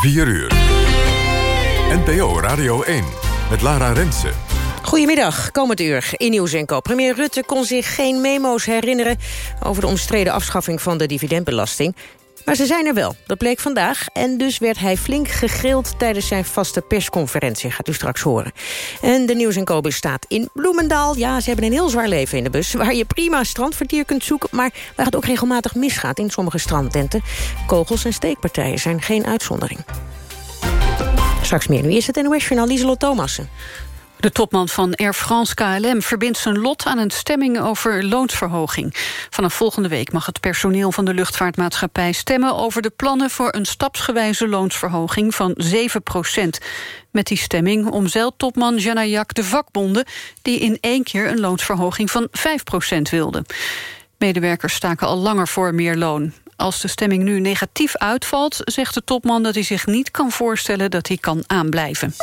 4 uur. NPO Radio 1 met Lara Rensen. Goedemiddag, komend uur in Nieuws Premier Rutte kon zich geen memo's herinneren... over de omstreden afschaffing van de dividendbelasting. Maar ze zijn er wel, dat bleek vandaag. En dus werd hij flink gegrild tijdens zijn vaste persconferentie. Gaat u straks horen. En de Nieuws en Kobe staat in Bloemendaal. Ja, ze hebben een heel zwaar leven in de bus. Waar je prima strandvertier kunt zoeken. Maar waar het ook regelmatig misgaat in sommige strandtenten. Kogels en steekpartijen zijn geen uitzondering. Straks meer. Nu is het NOS-journaal Lieselot Thomassen. De topman van Air France KLM verbindt zijn lot aan een stemming over loonsverhoging. Vanaf volgende week mag het personeel van de luchtvaartmaatschappij stemmen over de plannen voor een stapsgewijze loonsverhoging van 7 procent. Met die stemming omzeilt topman Janayak de vakbonden die in één keer een loonsverhoging van 5 procent wilden. Medewerkers staken al langer voor meer loon. Als de stemming nu negatief uitvalt, zegt de topman dat hij zich niet kan voorstellen dat hij kan aanblijven.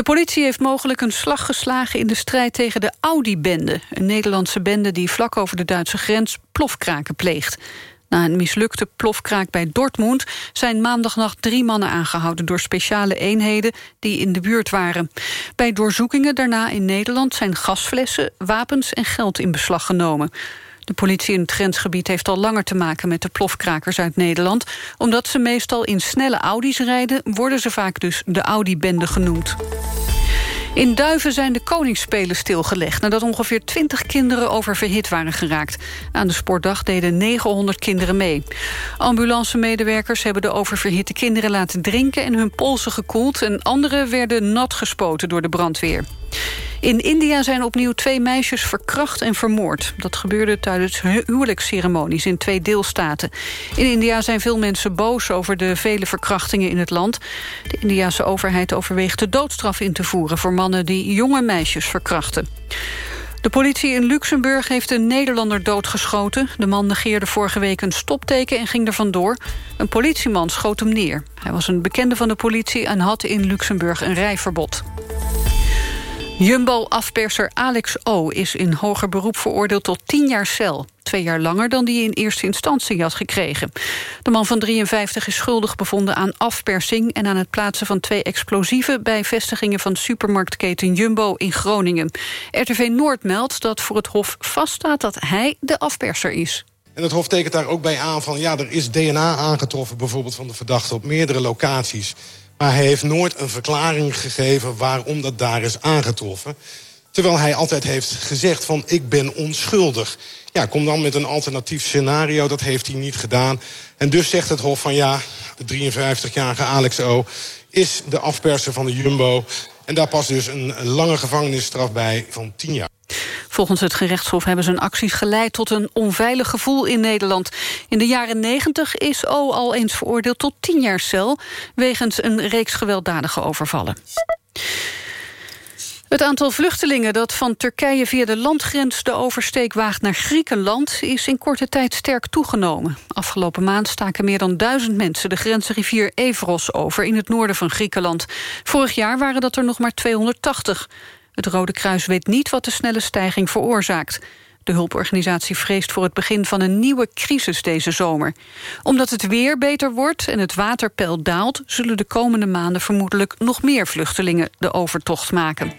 De politie heeft mogelijk een slag geslagen in de strijd tegen de Audi-bende. Een Nederlandse bende die vlak over de Duitse grens plofkraken pleegt. Na een mislukte plofkraak bij Dortmund zijn maandagnacht drie mannen aangehouden door speciale eenheden die in de buurt waren. Bij doorzoekingen daarna in Nederland zijn gasflessen, wapens en geld in beslag genomen. De politie in het grensgebied heeft al langer te maken met de plofkrakers uit Nederland. Omdat ze meestal in snelle Audi's rijden, worden ze vaak dus de Audi-bende genoemd. In Duiven zijn de koningsspelen stilgelegd... nadat ongeveer 20 kinderen oververhit waren geraakt. Aan de sportdag deden 900 kinderen mee. Ambulancemedewerkers hebben de oververhitte kinderen laten drinken... en hun polsen gekoeld en anderen werden nat gespoten door de brandweer. In India zijn opnieuw twee meisjes verkracht en vermoord. Dat gebeurde tijdens huwelijksceremonies in twee deelstaten. In India zijn veel mensen boos over de vele verkrachtingen in het land. De Indiase overheid overweegt de doodstraf in te voeren... voor mannen die jonge meisjes verkrachten. De politie in Luxemburg heeft een Nederlander doodgeschoten. De man negeerde vorige week een stopteken en ging er vandoor. Een politieman schoot hem neer. Hij was een bekende van de politie en had in Luxemburg een rijverbod. Jumbo-afperser Alex O. is in hoger beroep veroordeeld tot 10 jaar cel. Twee jaar langer dan die in eerste instantie had gekregen. De man van 53 is schuldig bevonden aan afpersing... en aan het plaatsen van twee explosieven... bij vestigingen van supermarktketen Jumbo in Groningen. RTV Noord meldt dat voor het Hof vaststaat dat hij de afperser is. En het Hof tekent daar ook bij aan van... ja, er is DNA aangetroffen bijvoorbeeld van de verdachte op meerdere locaties... Maar hij heeft nooit een verklaring gegeven waarom dat daar is aangetroffen. Terwijl hij altijd heeft gezegd van ik ben onschuldig. Ja, kom dan met een alternatief scenario, dat heeft hij niet gedaan. En dus zegt het Hof van ja, de 53-jarige Alex O... is de afperser van de Jumbo. En daar past dus een lange gevangenisstraf bij van 10 jaar. Volgens het gerechtshof hebben zijn acties geleid tot een onveilig gevoel in Nederland. In de jaren 90 is O al eens veroordeeld tot 10 jaar cel... wegens een reeks gewelddadige overvallen. Het aantal vluchtelingen dat van Turkije via de landgrens de oversteek waagt naar Griekenland is in korte tijd sterk toegenomen. Afgelopen maand staken meer dan duizend mensen de grensrivier Evros over in het noorden van Griekenland. Vorig jaar waren dat er nog maar 280. Het Rode Kruis weet niet wat de snelle stijging veroorzaakt. De hulporganisatie vreest voor het begin van een nieuwe crisis deze zomer. Omdat het weer beter wordt en het waterpeil daalt... zullen de komende maanden vermoedelijk nog meer vluchtelingen de overtocht maken.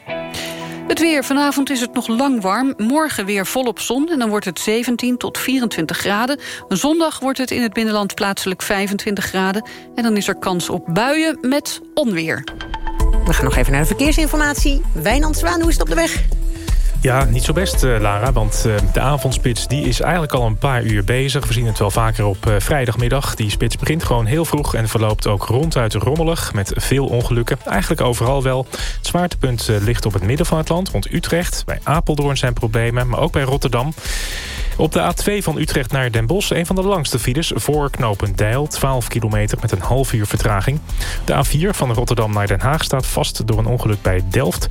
Het weer. Vanavond is het nog lang warm. Morgen weer volop zon en dan wordt het 17 tot 24 graden. Zondag wordt het in het binnenland plaatselijk 25 graden. En dan is er kans op buien met onweer. We gaan nog even naar de verkeersinformatie. Wijnand Zwaan, hoe is het op de weg? Ja, niet zo best, uh, Lara. Want uh, de avondspits die is eigenlijk al een paar uur bezig. We zien het wel vaker op uh, vrijdagmiddag. Die spits begint gewoon heel vroeg en verloopt ook ronduit rommelig... met veel ongelukken. Eigenlijk overal wel. Het zwaartepunt ligt op het midden van het land, rond Utrecht. Bij Apeldoorn zijn problemen, maar ook bij Rotterdam. Op de A2 van Utrecht naar Den Bosch een van de langste files... voor knooppunt Deil, 12 kilometer met een half uur vertraging. De A4 van Rotterdam naar Den Haag staat vast door een ongeluk bij Delft.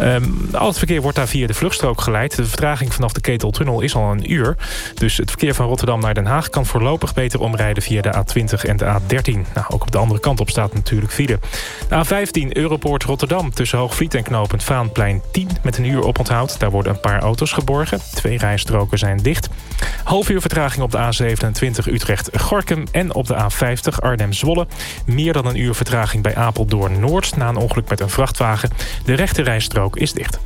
Um, al het verkeer wordt daar via de vluchtstrook geleid. De vertraging vanaf de Keteltunnel is al een uur. Dus het verkeer van Rotterdam naar Den Haag... kan voorlopig beter omrijden via de A20 en de A13. Nou, ook op de andere kant op staat natuurlijk file. De A15 Europoort Rotterdam tussen Hoogvliet en knooppunt Vaanplein 10... met een uur oponthoud. Daar worden een paar auto's geborgen. Twee rijstroken zijn dicht. Half uur vertraging op de A27 Utrecht-Gorkum en op de A50 Arnhem-Zwolle. Meer dan een uur vertraging bij Apeldoorn-Noord... na een ongeluk met een vrachtwagen. De rechte rijstrook is dicht.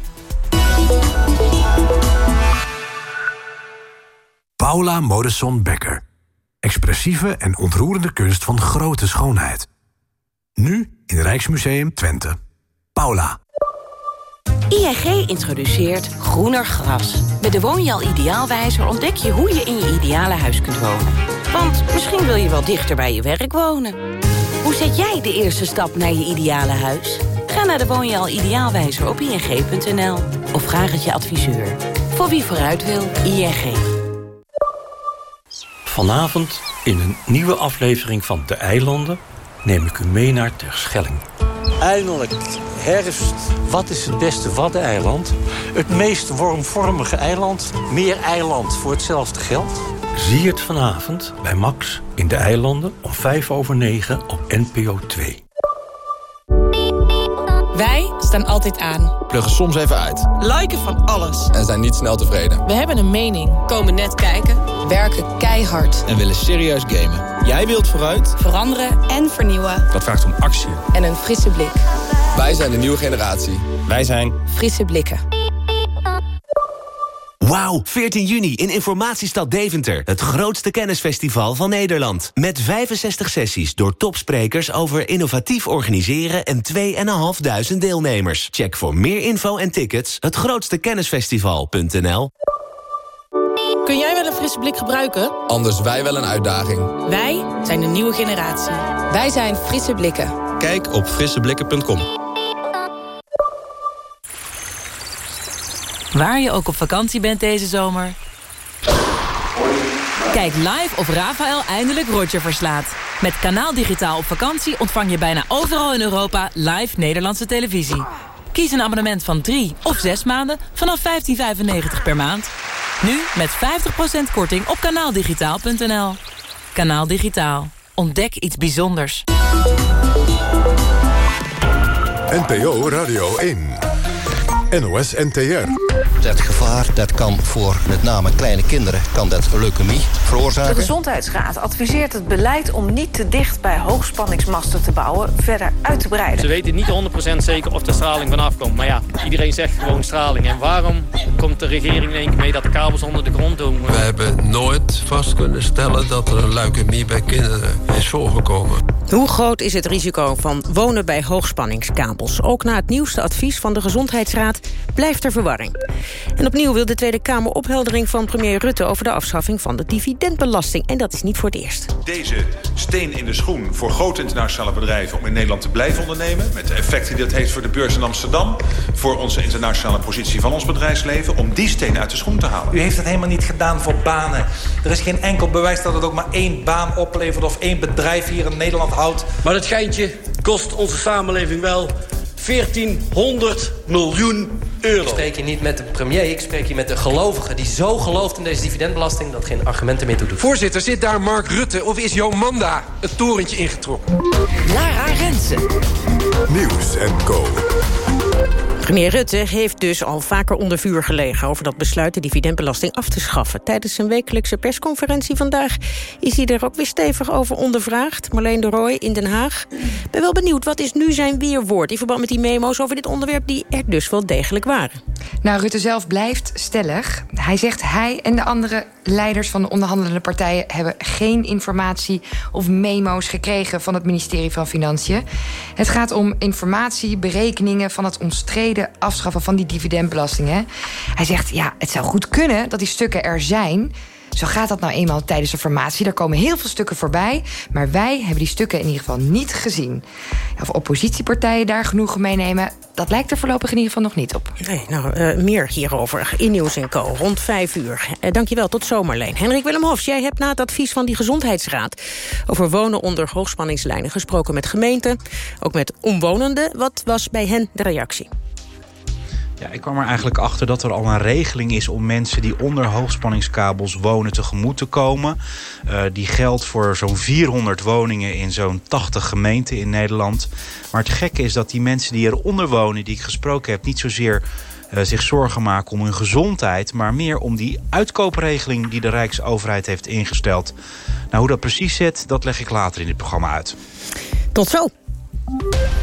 Paula Modesson Becker. Expressieve en ontroerende kunst van grote schoonheid. Nu in Rijksmuseum Twente. Paula. ING introduceert groener gras. Met de Woonjaal Ideaalwijzer ontdek je hoe je in je ideale huis kunt wonen. Want misschien wil je wel dichter bij je werk wonen. Hoe zet jij de eerste stap naar je ideale huis? Ga naar de Woonjaal Ideaalwijzer op ing.nl of vraag het je adviseur. Voor wie vooruit wil, ING. Vanavond in een nieuwe aflevering van De Eilanden neem ik u mee naar Terschelling. Eindelijk, herfst. Wat is het beste Waddeneiland? Het meest wormvormige eiland. Meer eiland voor hetzelfde geld. Zie het vanavond bij Max in De Eilanden om 5 over 9 op NPO 2. Wij staan altijd aan. Pluggen soms even uit. Liken van alles. En zijn niet snel tevreden. We hebben een mening. Komen net kijken. Werken keihard. En willen serieus gamen. Jij wilt vooruit. Veranderen en vernieuwen. Dat vraagt om actie. En een frisse blik. Wij zijn de nieuwe generatie. Wij zijn... Frisse blikken. Wauw, 14 juni in Informatiestad Deventer. Het grootste kennisfestival van Nederland. Met 65 sessies door topsprekers over innovatief organiseren... en 2.500 deelnemers. Check voor meer info en tickets hetgrootstekennisfestival.nl Kun jij wel een frisse blik gebruiken? Anders wij wel een uitdaging. Wij zijn de nieuwe generatie. Wij zijn Frisse Blikken. Kijk op frisseblikken.com. Waar je ook op vakantie bent deze zomer. Kijk live of Rafael eindelijk Roger verslaat. Met Kanaal Digitaal op vakantie ontvang je bijna overal in Europa live Nederlandse televisie. Kies een abonnement van 3 of 6 maanden vanaf 15,95 per maand. Nu met 50% korting op kanaaldigitaal.nl. Kanaal Digitaal. Ontdek iets bijzonders. NPO Radio 1. NOS NTR. Dat gevaar dat kan voor met name kleine kinderen kan dat leukemie veroorzaken. De Gezondheidsraad adviseert het beleid om niet te dicht bij hoogspanningsmasten te bouwen verder uit te breiden. Ze weten niet 100% zeker of de straling vanaf komt. Maar ja, iedereen zegt gewoon straling. En waarom komt de regering in één keer mee dat de kabels onder de grond doen? We hebben nooit vast kunnen stellen dat er een leukemie bij kinderen is voorgekomen. Hoe groot is het risico van wonen bij hoogspanningskabels? Ook na het nieuwste advies van de Gezondheidsraad blijft er verwarring. En opnieuw wil de Tweede Kamer opheldering van premier Rutte... over de afschaffing van de dividendbelasting. En dat is niet voor het eerst. Deze steen in de schoen voor grote internationale bedrijven... om in Nederland te blijven ondernemen... met de effecten die dat heeft voor de beurs in Amsterdam... voor onze internationale positie van ons bedrijfsleven... om die steen uit de schoen te halen. U heeft het helemaal niet gedaan voor banen. Er is geen enkel bewijs dat het ook maar één baan oplevert... of één bedrijf hier in Nederland houdt. Maar dat geintje kost onze samenleving wel 1400 miljoen euro. Ik spreek hier niet met de premier, ik spreek hier met de gelovige... die zo gelooft in deze dividendbelasting dat geen argumenten meer toe doet. Voorzitter, zit daar Mark Rutte of is Jomanda het torentje ingetrokken? Lara Rensen. Nieuws en Co. Premier Rutte heeft dus al vaker onder vuur gelegen... over dat besluit de dividendbelasting af te schaffen. Tijdens zijn wekelijkse persconferentie vandaag... is hij er ook weer stevig over ondervraagd. Marleen de Rooij in Den Haag. ben wel benieuwd, wat is nu zijn weerwoord... in verband met die memo's over dit onderwerp... die er dus wel degelijk waren? Nou, Rutte zelf blijft stellig. Hij zegt hij en de andere leiders van de onderhandelende partijen... hebben geen informatie of memo's gekregen... van het ministerie van Financiën. Het gaat om informatie, berekeningen van het omstreden afschaffen van die dividendbelasting. Hè? Hij zegt, ja, het zou goed kunnen dat die stukken er zijn... Zo gaat dat nou eenmaal tijdens de formatie. Daar komen heel veel stukken voorbij. Maar wij hebben die stukken in ieder geval niet gezien. Of oppositiepartijen daar genoegen meenemen... dat lijkt er voorlopig in ieder geval nog niet op. Nee, nou, uh, meer hierover in Nieuws Co. Rond vijf uur. Uh, dankjewel, tot zomerleen. Henrik Willem Hofs, jij hebt na het advies van die Gezondheidsraad... over wonen onder hoogspanningslijnen gesproken met gemeenten. Ook met omwonenden. Wat was bij hen de reactie? Ja, ik kwam er eigenlijk achter dat er al een regeling is om mensen die onder hoogspanningskabels wonen tegemoet te komen. Uh, die geldt voor zo'n 400 woningen in zo'n 80 gemeenten in Nederland. Maar het gekke is dat die mensen die eronder wonen, die ik gesproken heb, niet zozeer uh, zich zorgen maken om hun gezondheid... maar meer om die uitkoopregeling die de Rijksoverheid heeft ingesteld. Nou, hoe dat precies zit, dat leg ik later in dit programma uit. Tot zo.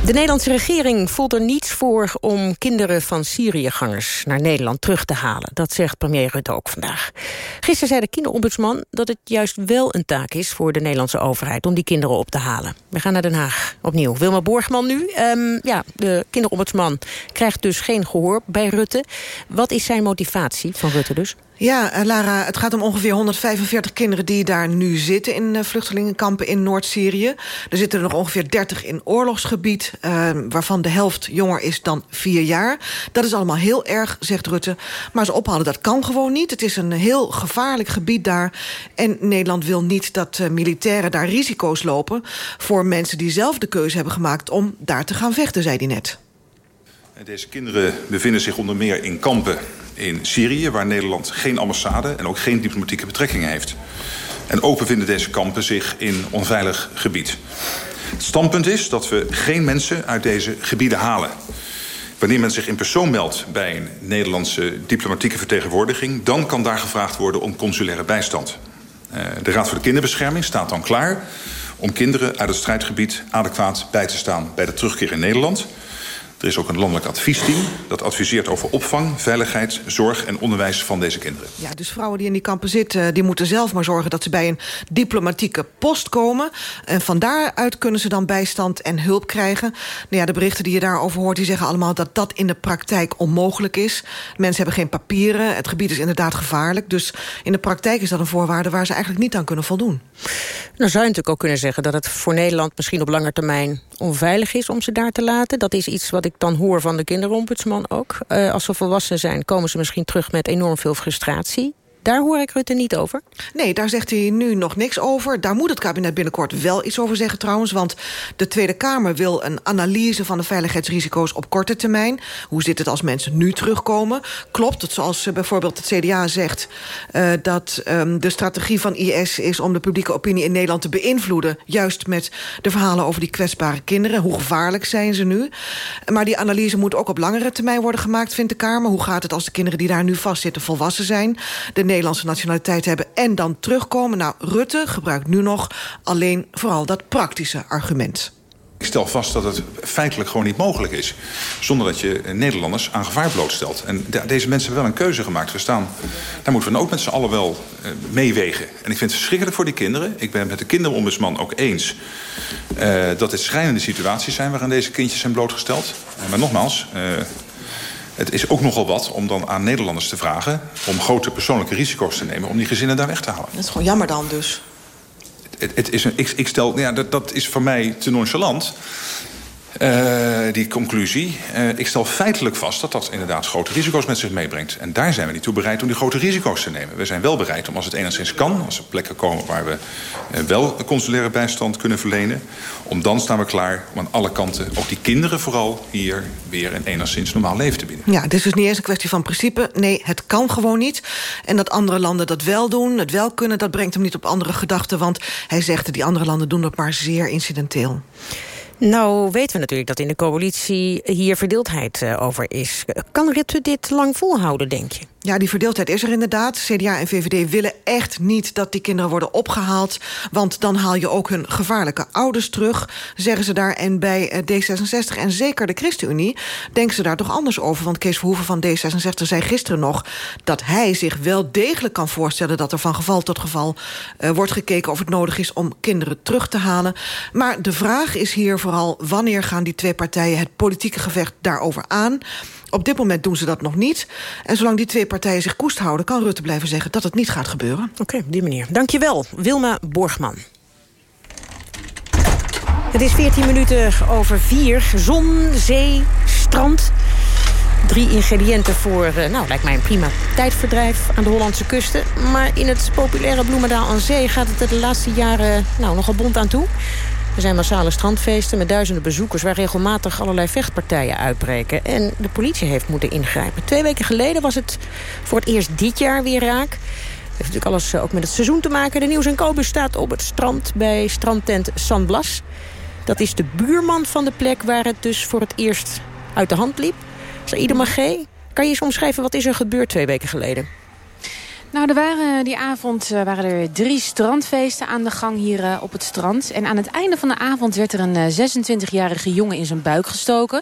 De Nederlandse regering voelt er niets voor om kinderen van Syriëgangers naar Nederland terug te halen. Dat zegt premier Rutte ook vandaag. Gisteren zei de kinderombudsman dat het juist wel een taak is voor de Nederlandse overheid om die kinderen op te halen. We gaan naar Den Haag opnieuw. Wilma Borgman nu. Um, ja, de kinderombudsman krijgt dus geen gehoor bij Rutte. Wat is zijn motivatie van Rutte dus? Ja, eh, Lara, het gaat om ongeveer 145 kinderen die daar nu zitten... in eh, vluchtelingenkampen in Noord-Syrië. Er zitten er nog ongeveer 30 in oorlogsgebied... Uh, waarvan de helft jonger is dan vier jaar. Dat is allemaal heel erg, zegt Rutte. Maar ze ophalen, dat kan gewoon niet. Het is een heel gevaarlijk gebied daar. En Nederland wil niet dat uh, militairen daar risico's lopen... voor mensen die zelf de keuze hebben gemaakt om daar te gaan vechten, zei hij net. Deze kinderen bevinden zich onder meer in kampen in Syrië... waar Nederland geen ambassade en ook geen diplomatieke betrekkingen heeft. En ook bevinden deze kampen zich in onveilig gebied. Het standpunt is dat we geen mensen uit deze gebieden halen. Wanneer men zich in persoon meldt bij een Nederlandse diplomatieke vertegenwoordiging... dan kan daar gevraagd worden om consulaire bijstand. Uh, de Raad voor de Kinderbescherming staat dan klaar om kinderen uit het strijdgebied adequaat bij te staan bij de terugkeer in Nederland... Er is ook een landelijk adviesteam dat adviseert over opvang, veiligheid, zorg en onderwijs van deze kinderen. Ja, dus vrouwen die in die kampen zitten, die moeten zelf maar zorgen dat ze bij een diplomatieke post komen. En van daaruit kunnen ze dan bijstand en hulp krijgen. Nou ja, de berichten die je daarover hoort, die zeggen allemaal dat dat in de praktijk onmogelijk is. Mensen hebben geen papieren, het gebied is inderdaad gevaarlijk. Dus in de praktijk is dat een voorwaarde waar ze eigenlijk niet aan kunnen voldoen. Nou zou je natuurlijk ook kunnen zeggen dat het voor Nederland misschien op lange termijn onveilig is om ze daar te laten. Dat is iets wat ik dan hoor van de kinderombudsman ook. Uh, als ze volwassen zijn, komen ze misschien terug met enorm veel frustratie. Daar hoor ik Rutte niet over. Nee, daar zegt hij nu nog niks over. Daar moet het kabinet binnenkort wel iets over zeggen trouwens. Want de Tweede Kamer wil een analyse van de veiligheidsrisico's op korte termijn. Hoe zit het als mensen nu terugkomen? Klopt het zoals uh, bijvoorbeeld het CDA zegt... Uh, dat um, de strategie van IS is om de publieke opinie in Nederland te beïnvloeden. Juist met de verhalen over die kwetsbare kinderen. Hoe gevaarlijk zijn ze nu? Maar die analyse moet ook op langere termijn worden gemaakt, vindt de Kamer. Hoe gaat het als de kinderen die daar nu vastzitten volwassen zijn? De Nederlandse nationaliteit hebben en dan terugkomen. Nou, Rutte gebruikt nu nog alleen vooral dat praktische argument. Ik stel vast dat het feitelijk gewoon niet mogelijk is... zonder dat je Nederlanders aan gevaar blootstelt. En de, deze mensen hebben wel een keuze gemaakt. We staan, daar moeten we ook met z'n allen wel uh, meewegen. En ik vind het verschrikkelijk voor die kinderen. Ik ben met de kinderombudsman ook eens... Uh, dat dit schrijnende situaties zijn waarin deze kindjes zijn blootgesteld. Uh, maar nogmaals... Het is ook nogal wat om dan aan Nederlanders te vragen... om grote persoonlijke risico's te nemen om die gezinnen daar weg te halen. Dat is gewoon jammer dan dus. Het, het is een, ik, ik stel, ja, dat, dat is voor mij te nonchalant. Uh, die conclusie. Uh, ik stel feitelijk vast dat dat inderdaad grote risico's met zich meebrengt. En daar zijn we niet toe bereid om die grote risico's te nemen. We zijn wel bereid om als het enigszins kan... als er plekken komen waar we uh, wel consulaire bijstand kunnen verlenen... om dan staan we klaar om aan alle kanten, ook die kinderen vooral... hier weer een enigszins normaal leven te bieden. Ja, dit is dus niet eens een kwestie van principe. Nee, het kan gewoon niet. En dat andere landen dat wel doen, het wel kunnen... dat brengt hem niet op andere gedachten. Want hij zegt dat die andere landen doen dat maar zeer incidenteel. Nou weten we natuurlijk dat in de coalitie hier verdeeldheid uh, over is. Kan Rutte dit lang volhouden, denk je? Ja, die verdeeldheid is er inderdaad. CDA en VVD willen echt niet dat die kinderen worden opgehaald... want dan haal je ook hun gevaarlijke ouders terug, zeggen ze daar. En bij D66 en zeker de ChristenUnie denken ze daar toch anders over. Want Kees Verhoeven van D66 zei gisteren nog... dat hij zich wel degelijk kan voorstellen... dat er van geval tot geval uh, wordt gekeken of het nodig is... om kinderen terug te halen. Maar de vraag is hier vooral... wanneer gaan die twee partijen het politieke gevecht daarover aan... Op dit moment doen ze dat nog niet. En zolang die twee partijen zich koest houden... kan Rutte blijven zeggen dat het niet gaat gebeuren. Oké, op die manier. Dankjewel, Wilma Borgman. Het is 14 minuten over vier. Zon, zee, strand. Drie ingrediënten voor, nou, lijkt mij een prima tijdverdrijf aan de Hollandse kusten. Maar in het populaire Bloemendaal aan Zee gaat het de laatste jaren nou, nogal bont aan toe. Er zijn massale strandfeesten met duizenden bezoekers... waar regelmatig allerlei vechtpartijen uitbreken. En de politie heeft moeten ingrijpen. Twee weken geleden was het voor het eerst dit jaar weer raak. Dat heeft natuurlijk alles eh, ook met het seizoen te maken. De Nieuws en Kobus staat op het strand bij strandtent San Blas. Dat is de buurman van de plek waar het dus voor het eerst uit de hand liep. Saïde Magé, Kan je eens omschrijven wat is er gebeurd twee weken geleden? Nou, er waren die avond uh, waren er drie strandfeesten aan de gang hier uh, op het strand. En aan het einde van de avond werd er een uh, 26-jarige jongen in zijn buik gestoken.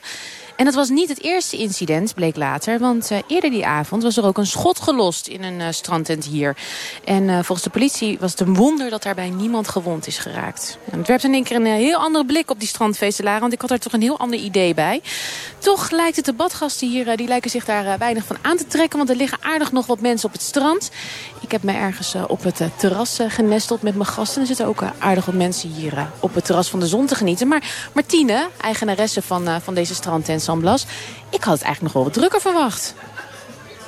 En dat was niet het eerste incident, bleek later. Want uh, eerder die avond was er ook een schot gelost in een uh, strandtent hier. En uh, volgens de politie was het een wonder dat daarbij niemand gewond is geraakt. En het werpt in één keer een heel andere blik op die strandfeestelaren. Want ik had er toch een heel ander idee bij. Toch lijkt het de badgasten hier, die lijken zich daar weinig van aan te trekken. Want er liggen aardig nog wat mensen op het strand. Ik heb me ergens op het terras genesteld met mijn gasten. Er zitten ook aardig wat mensen hier op het terras van de zon te genieten. Maar Martine, eigenaresse van, van deze strandtent Blas. Ik had het eigenlijk nog wel wat drukker verwacht.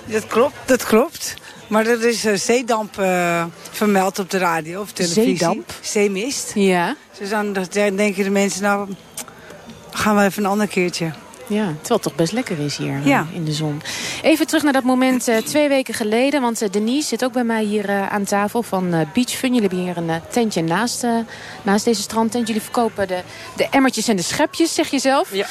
Dat klopt, dat klopt. Maar er is uh, zeedamp uh, vermeld op de radio of televisie. Zeedamp? Zeemist. Ja. Dus dan denken de mensen, nou, gaan we even een ander keertje. Ja, terwijl het toch best lekker is hier ja. in de zon. Even terug naar dat moment uh, twee weken geleden. Want uh, Denise zit ook bij mij hier uh, aan tafel van Beach Fun. Jullie hebben hier een tentje naast, naast deze strandtent. Jullie verkopen de, de emmertjes en de schepjes, zeg je zelf. Ja.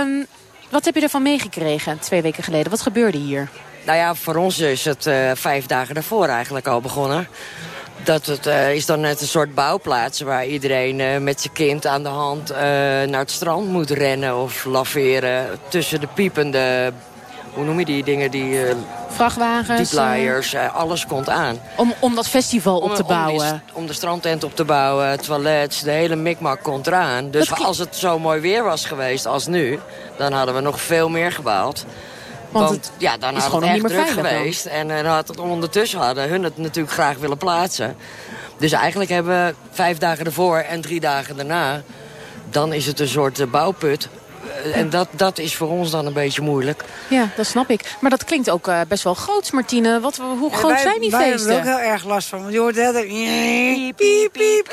Um, wat heb je ervan meegekregen twee weken geleden? Wat gebeurde hier? Nou ja, voor ons is het uh, vijf dagen daarvoor eigenlijk al begonnen. Dat het uh, is dan net een soort bouwplaats waar iedereen uh, met zijn kind aan de hand naar het strand moet rennen of laveren. Tussen de piepende, hoe noem je die dingen, die... Vrachtwagens. Deeplayers, alles komt aan. Om, om dat festival op om, te bouwen. Om, die, om, de strandtent op te bouwen, toilets, de hele mikmak komt eraan. Dus dat als het zo mooi weer was geweest als nu, dan hadden we nog veel meer gebouwd. Want, Want ja, dan had het echt druk geweest. Dan. En dan had het ondertussen hadden hun het natuurlijk graag willen plaatsen. Dus eigenlijk hebben we vijf dagen ervoor en drie dagen daarna... dan is het een soort bouwput en dat, dat is voor ons dan een beetje moeilijk. Ja, dat snap ik. Maar dat klinkt ook uh, best wel groot, Martine. Wat, hoe ja, groot wij, zijn die wij feesten? Wij hebben er ook heel erg last van. Want je hoort heel piep, piep, piep,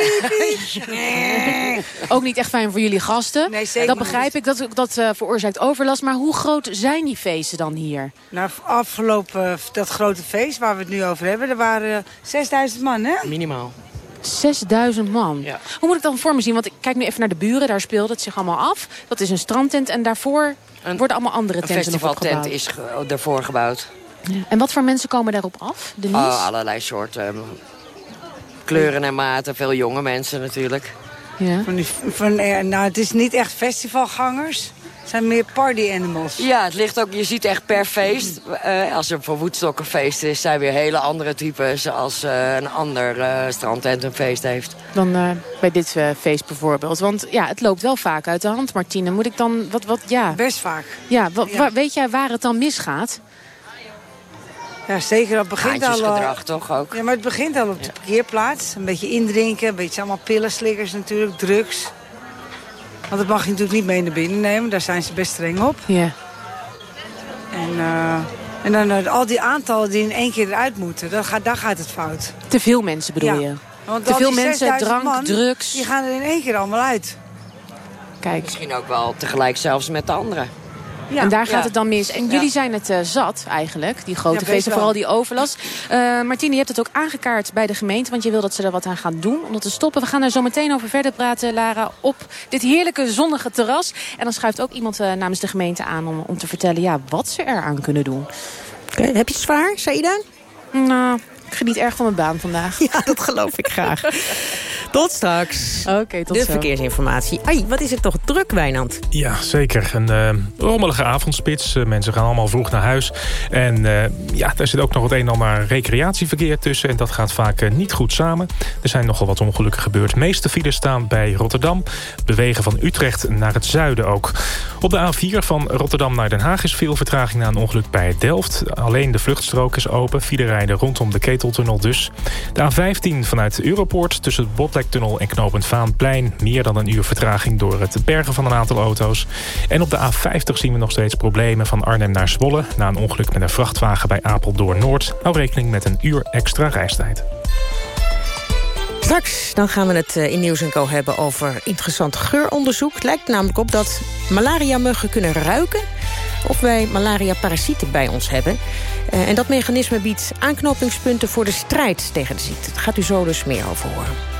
piep, Ook niet echt fijn voor jullie gasten. Nee, zeker dat begrijp ik. Dat, dat uh, veroorzaakt overlast. Maar hoe groot zijn die feesten dan hier? Nou, afgelopen dat grote feest waar we het nu over hebben... er waren 6000 man, hè? Minimaal. 6000 man. Ja. Hoe moet ik dan voor me zien? Want ik kijk nu even naar de buren. Daar speelt het zich allemaal af. Dat is een strandtent. En daarvoor een, worden allemaal andere tenten Een festivaltent is ge daarvoor gebouwd. Ja. En wat voor mensen komen daarop af? Denise? Oh, allerlei soorten. Um, kleuren en maten. Veel jonge mensen natuurlijk. Ja. Van die, van, nou, het is niet echt festivalgangers. Het zijn meer party animals. Ja, het ligt ook, je ziet echt per feest. Uh, als er voor Woodstock een feest is, zijn weer hele andere types als uh, een ander uh, strandtent een feest heeft. Dan bij dit feest bijvoorbeeld. Want ja, het loopt wel vaak uit de hand, Martine. Moet ik dan, wat, wat, ja. Best vaak. Ja, wat, ja. weet jij waar het dan misgaat? Ja, zeker. Dat begint al... gedrag toch ook? Ja, maar het begint al op de parkeerplaats. Een beetje indrinken, een beetje allemaal pillenslikkers natuurlijk, drugs. Want dat mag je natuurlijk niet mee naar binnen nemen. Daar zijn ze best streng op. Ja. En, uh, en dan uh, al die aantallen die in één keer eruit moeten, dan gaat, daar gaat het fout. Te veel mensen bedoel ja. je? Want Te veel mensen, drank, man, drugs. Die gaan er in één keer allemaal uit. Kijk. Misschien ook wel tegelijk zelfs met de anderen. Ja, en daar gaat ja. het dan mis. En jullie zijn het uh, zat eigenlijk, die grote feesten, vooral die overlast. Uh, Martine, je hebt het ook aangekaart bij de gemeente... want je wil dat ze er wat aan gaan doen om dat te stoppen. We gaan er zo meteen over verder praten, Lara, op dit heerlijke zonnige terras. En dan schuift ook iemand uh, namens de gemeente aan om, om te vertellen ja, wat ze eraan kunnen doen. Okay, heb je het zwaar, Saida? Nou, ik geniet erg van mijn baan vandaag. Ja, dat geloof ik graag. Tot straks. Oké, okay, tot De zo. verkeersinformatie. Ai, wat is het toch druk, Wijnand? Ja, zeker. Een uh, rommelige avondspits. Uh, mensen gaan allemaal vroeg naar huis. En uh, ja, daar zit ook nog het een en ander recreatieverkeer tussen. En dat gaat vaak niet goed samen. Er zijn nogal wat ongelukken gebeurd. De meeste files staan bij Rotterdam. Bewegen van Utrecht naar het zuiden ook. Op de A4 van Rotterdam naar Den Haag is veel vertraging na een ongeluk bij Delft. Alleen de vluchtstrook is open. File rijden rondom de Keteltunnel dus. De A15 vanuit Europoort tussen het Botlektunnel en knooppunt Vaanplein. Meer dan een uur vertraging door het bergen van een aantal auto's. En op de A50 zien we nog steeds problemen van Arnhem naar Zwolle. Na een ongeluk met een vrachtwagen bij Apeldoorn Noord. Hou rekening met een uur extra reistijd. Straks dan gaan we het in Nieuws Co hebben over interessant geuronderzoek. Het lijkt namelijk op dat malaria-muggen kunnen ruiken... of wij malaria-parasieten bij ons hebben. Uh, en dat mechanisme biedt aanknopingspunten voor de strijd tegen de ziekte. Daar gaat u zo dus meer over horen.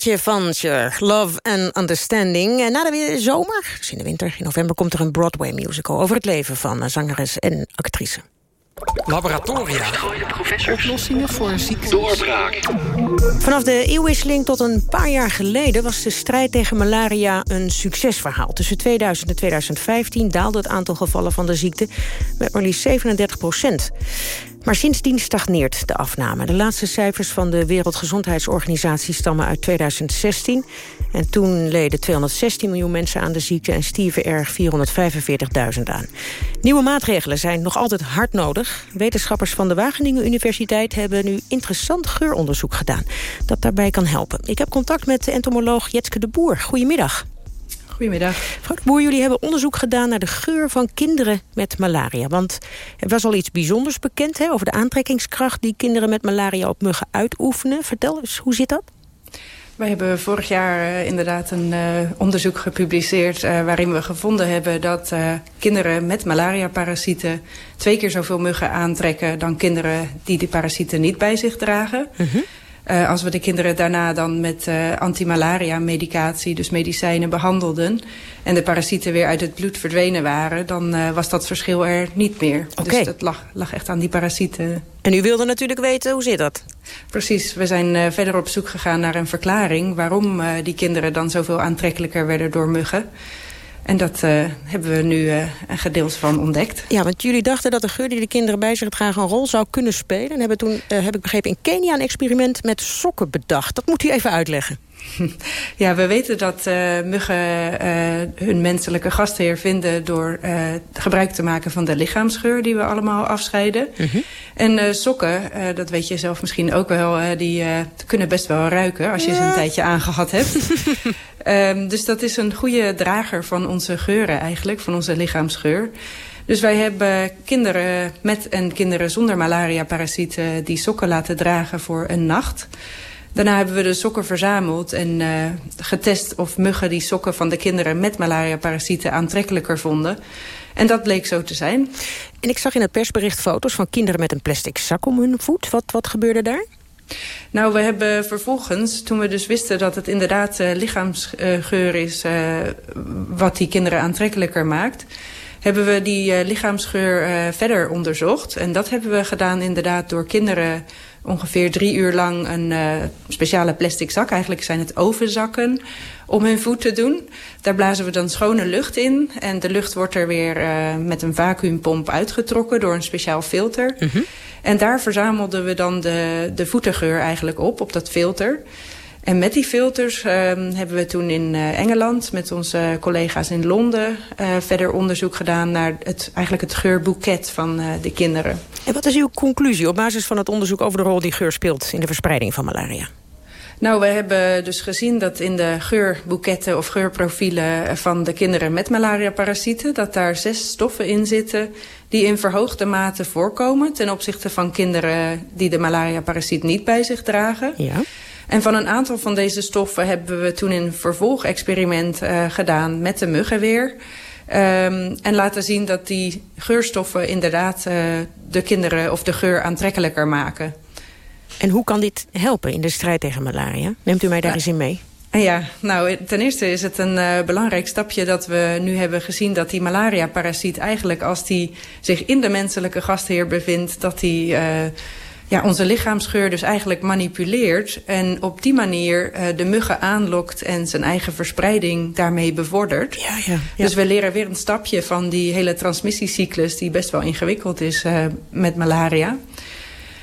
Van Cher, Love and Understanding. En na de zomer, dus in de winter, in november... komt er een Broadway musical over het leven van zangeres en actrice. Laboratoria. Oplossingen voor ziekte. Doorbraak. Vanaf de eeuwwisseling tot een paar jaar geleden... was de strijd tegen malaria een succesverhaal. Tussen 2000 en 2015 daalde het aantal gevallen van de ziekte... met maar liefst 37 procent. Maar sindsdien stagneert de afname. De laatste cijfers van de Wereldgezondheidsorganisatie stammen uit 2016. En toen leden 216 miljoen mensen aan de ziekte... en stierven er 445.000 aan. Nieuwe maatregelen zijn nog altijd hard nodig. Wetenschappers van de Wageningen Universiteit... hebben nu interessant geuronderzoek gedaan dat daarbij kan helpen. Ik heb contact met de entomoloog Jetske de Boer. Goedemiddag. Goedemiddag. Mevrouw de Boer, jullie hebben onderzoek gedaan naar de geur van kinderen met malaria. Want er was al iets bijzonders bekend hè, over de aantrekkingskracht... die kinderen met malaria op muggen uitoefenen. Vertel eens, hoe zit dat? Wij hebben vorig jaar uh, inderdaad een uh, onderzoek gepubliceerd... Uh, waarin we gevonden hebben dat kinderen met malaria-parasieten... twee keer zoveel muggen aantrekken dan kinderen die die parasieten niet bij zich dragen. -huh. Uh, als we de kinderen daarna dan met uh, antimalaria-medicatie, dus medicijnen, behandelden... en de parasieten weer uit het bloed verdwenen waren... dan uh, was dat verschil er niet meer. Okay. Dus dat lag, lag, echt aan die parasieten. En u wilde natuurlijk weten, hoe zit dat? Precies. We zijn verder op zoek gegaan naar een verklaring... waarom die kinderen dan zoveel aantrekkelijker werden door muggen. En dat uh, hebben we nu uh, een gedeelte van ontdekt. Ja, want jullie dachten dat de geur die de kinderen bij zich dragen... een rol zou kunnen spelen. En hebben toen, uh, heb ik begrepen, in Kenia een experiment met sokken bedacht. Dat moet u even uitleggen. Ja, we weten dat uh, muggen uh, hun menselijke gastheer vinden... door uh, gebruik te maken van de lichaamsgeur die we allemaal afscheiden. -huh. En sokken, dat weet je zelf misschien ook wel... die kunnen best wel ruiken als je ja. ze een tijdje aangehad hebt. um, dus dat is een goede drager van onze geuren eigenlijk, van onze lichaamsgeur. Dus wij hebben kinderen met en kinderen zonder malaria-parasieten... die sokken laten dragen voor een nacht... Daarna hebben we de sokken verzameld en uh, getest of muggen die sokken van de kinderen met malaria-parasieten aantrekkelijker vonden. En dat bleek zo te zijn. En ik zag in het persbericht foto's van kinderen met een plastic zak om hun voet. Wat, wat gebeurde daar? Nou, we hebben vervolgens, toen we dus wisten dat het inderdaad uh, lichaamsgeur is... Uh, wat die kinderen aantrekkelijker maakt hebben we die uh, lichaamsgeur verder onderzocht. En dat hebben we gedaan inderdaad door kinderen ongeveer drie uur lang een uh, speciale plastic zak. Eigenlijk zijn het ovenzakken om hun voet te doen. Daar blazen we dan schone lucht in. En de lucht wordt er weer uh, met een vacuümpomp uitgetrokken door een speciaal filter. -hmm. En daar verzamelden we dan de, de voetengeur eigenlijk op, op dat filter. En met die filters uh, hebben we toen in uh, Engeland met onze collega's in Londen uh, verder onderzoek gedaan naar het, eigenlijk het geurboeket van de kinderen. En wat is uw conclusie op basis van het onderzoek over de rol die geur speelt in de verspreiding van malaria? Nou, we hebben dus gezien dat in de geurboeketten of geurprofielen van de kinderen met malaria-parasieten... dat daar zes stoffen in zitten die in verhoogde mate voorkomen... ten opzichte van kinderen die de malaria-parasiet niet bij zich dragen. Ja. En van een aantal van deze stoffen hebben we toen een vervolgexperiment uh, gedaan met de muggen weer. Um, en laten zien dat die geurstoffen inderdaad uh, de kinderen of de geur aantrekkelijker maken. En hoe kan dit helpen in de strijd tegen malaria? Neemt u mij daar ja. eens in mee? Ja, nou ten eerste is het een uh, belangrijk stapje dat we nu hebben gezien dat die malaria-parasiet eigenlijk als die zich in de menselijke gastheer bevindt, dat die uh, ja, onze lichaamsgeur dus eigenlijk manipuleert... en op die manier uh, de muggen aanlokt en zijn eigen verspreiding daarmee bevordert. Ja, ja, ja. Dus we leren weer een stapje van die hele transmissiecyclus... die best wel ingewikkeld is uh, met malaria.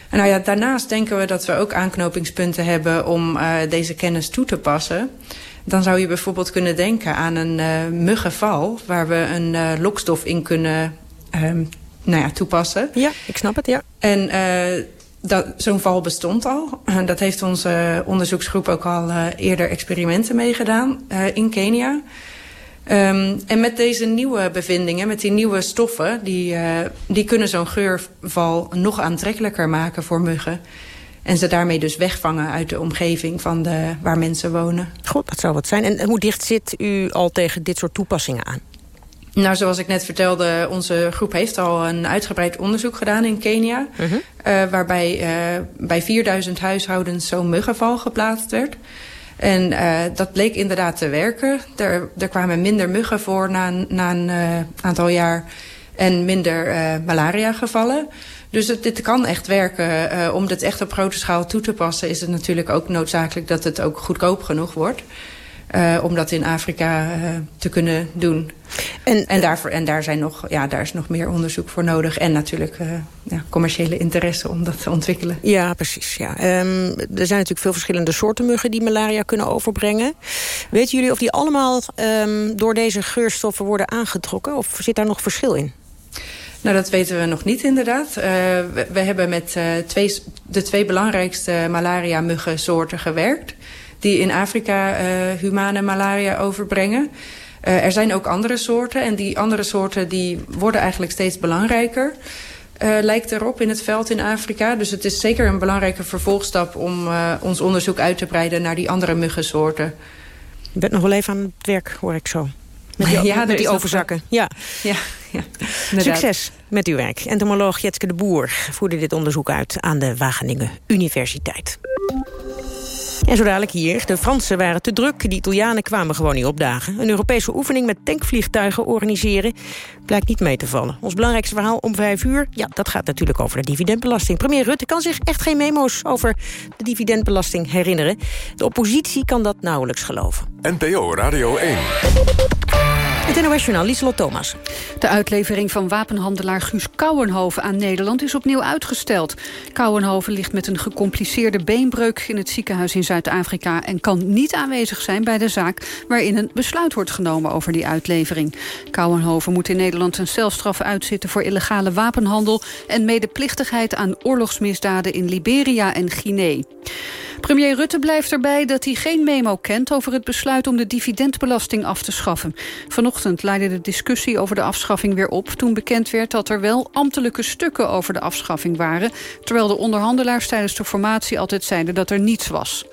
En nou ja, daarnaast denken we dat we ook aanknopingspunten hebben... om uh, deze kennis toe te passen... Dan zou je bijvoorbeeld kunnen denken aan een muggenval... waar we een lokstof in kunnen um, nou ja, toepassen. Ja, ik snap het, ja. En Zo'n val bestond al. Dat heeft onze onderzoeksgroep ook al uh, eerder experimenten meegedaan uh, in Kenia. Um, en met deze nieuwe bevindingen, met die nieuwe stoffen... die, die kunnen zo'n geurval nog aantrekkelijker maken voor muggen. En ze daarmee dus wegvangen uit de omgeving van de, waar mensen wonen. Goed, dat zou wat zijn. En hoe dicht zit u al tegen dit soort toepassingen aan? Nou, zoals ik net vertelde, onze groep heeft al een uitgebreid onderzoek gedaan in Kenia. Uh -huh. uh, waarbij uh, bij 4000 huishoudens zo'n muggenval geplaatst werd. En uh, dat bleek inderdaad te werken. Er, er kwamen minder muggen voor na, na een aantal jaar en minder malaria gevallen. Dus het, dit kan echt werken. Om dit echt op grote schaal toe te passen... is het natuurlijk ook noodzakelijk dat het ook goedkoop genoeg wordt. Uh, om dat in Afrika uh, te kunnen doen. En, en, daarvoor, en daar, zijn nog, ja, daar is nog meer onderzoek voor nodig. En natuurlijk uh, ja, commerciële interesse om dat te ontwikkelen. Ja, precies. Ja. Um, er zijn natuurlijk veel verschillende soorten muggen die malaria kunnen overbrengen. Weten jullie of die allemaal um, door deze geurstoffen worden aangetrokken? Of zit daar nog verschil in? Nou, dat weten we nog niet inderdaad. Uh, we, we, hebben met uh, twee, de twee belangrijkste malaria-muggensoorten gewerkt... die in Afrika uh, humane malaria overbrengen. er zijn ook andere soorten en die andere soorten die worden eigenlijk steeds belangrijker... lijkt erop in het veld in Afrika. Dus het is zeker een belangrijke vervolgstap om ons onderzoek uit te breiden... naar die andere muggensoorten. Je bent nog wel even aan het werk, hoor ik zo. Met die, ja, met die overzakken. Ja. ja. Ja, Succes met uw werk. Entomoloog Jetske de Boer voerde dit onderzoek uit aan de Wageningen Universiteit. En zo dadelijk hier. De Fransen waren te druk, de Italianen kwamen gewoon niet opdagen. Een Europese oefening met tankvliegtuigen organiseren blijkt niet mee te vallen. Ons belangrijkste verhaal om vijf uur, ja, dat gaat natuurlijk over de dividendbelasting. Premier Rutte kan zich echt geen memo's over de dividendbelasting herinneren. De oppositie kan dat nauwelijks geloven. NPO Radio 1. Het Lieselot Thomas. De uitlevering van wapenhandelaar Guus Kouwenhoven aan Nederland is opnieuw uitgesteld. Kouwenhoven ligt met een gecompliceerde beenbreuk in het ziekenhuis in Zuid-Afrika... en kan niet aanwezig zijn bij de zaak waarin een besluit wordt genomen over die uitlevering. Kouwenhoven moet in Nederland een celstraf uitzitten voor illegale wapenhandel... en medeplichtigheid aan oorlogsmisdaden in Liberia en Guinea. Premier Rutte blijft erbij dat hij geen memo kent over het besluit om de dividendbelasting af te schaffen. Vanochtend leidde de discussie over de afschaffing weer op toen bekend werd dat er wel ambtelijke stukken over de afschaffing waren, terwijl de onderhandelaars tijdens de formatie altijd zeiden dat er niets was.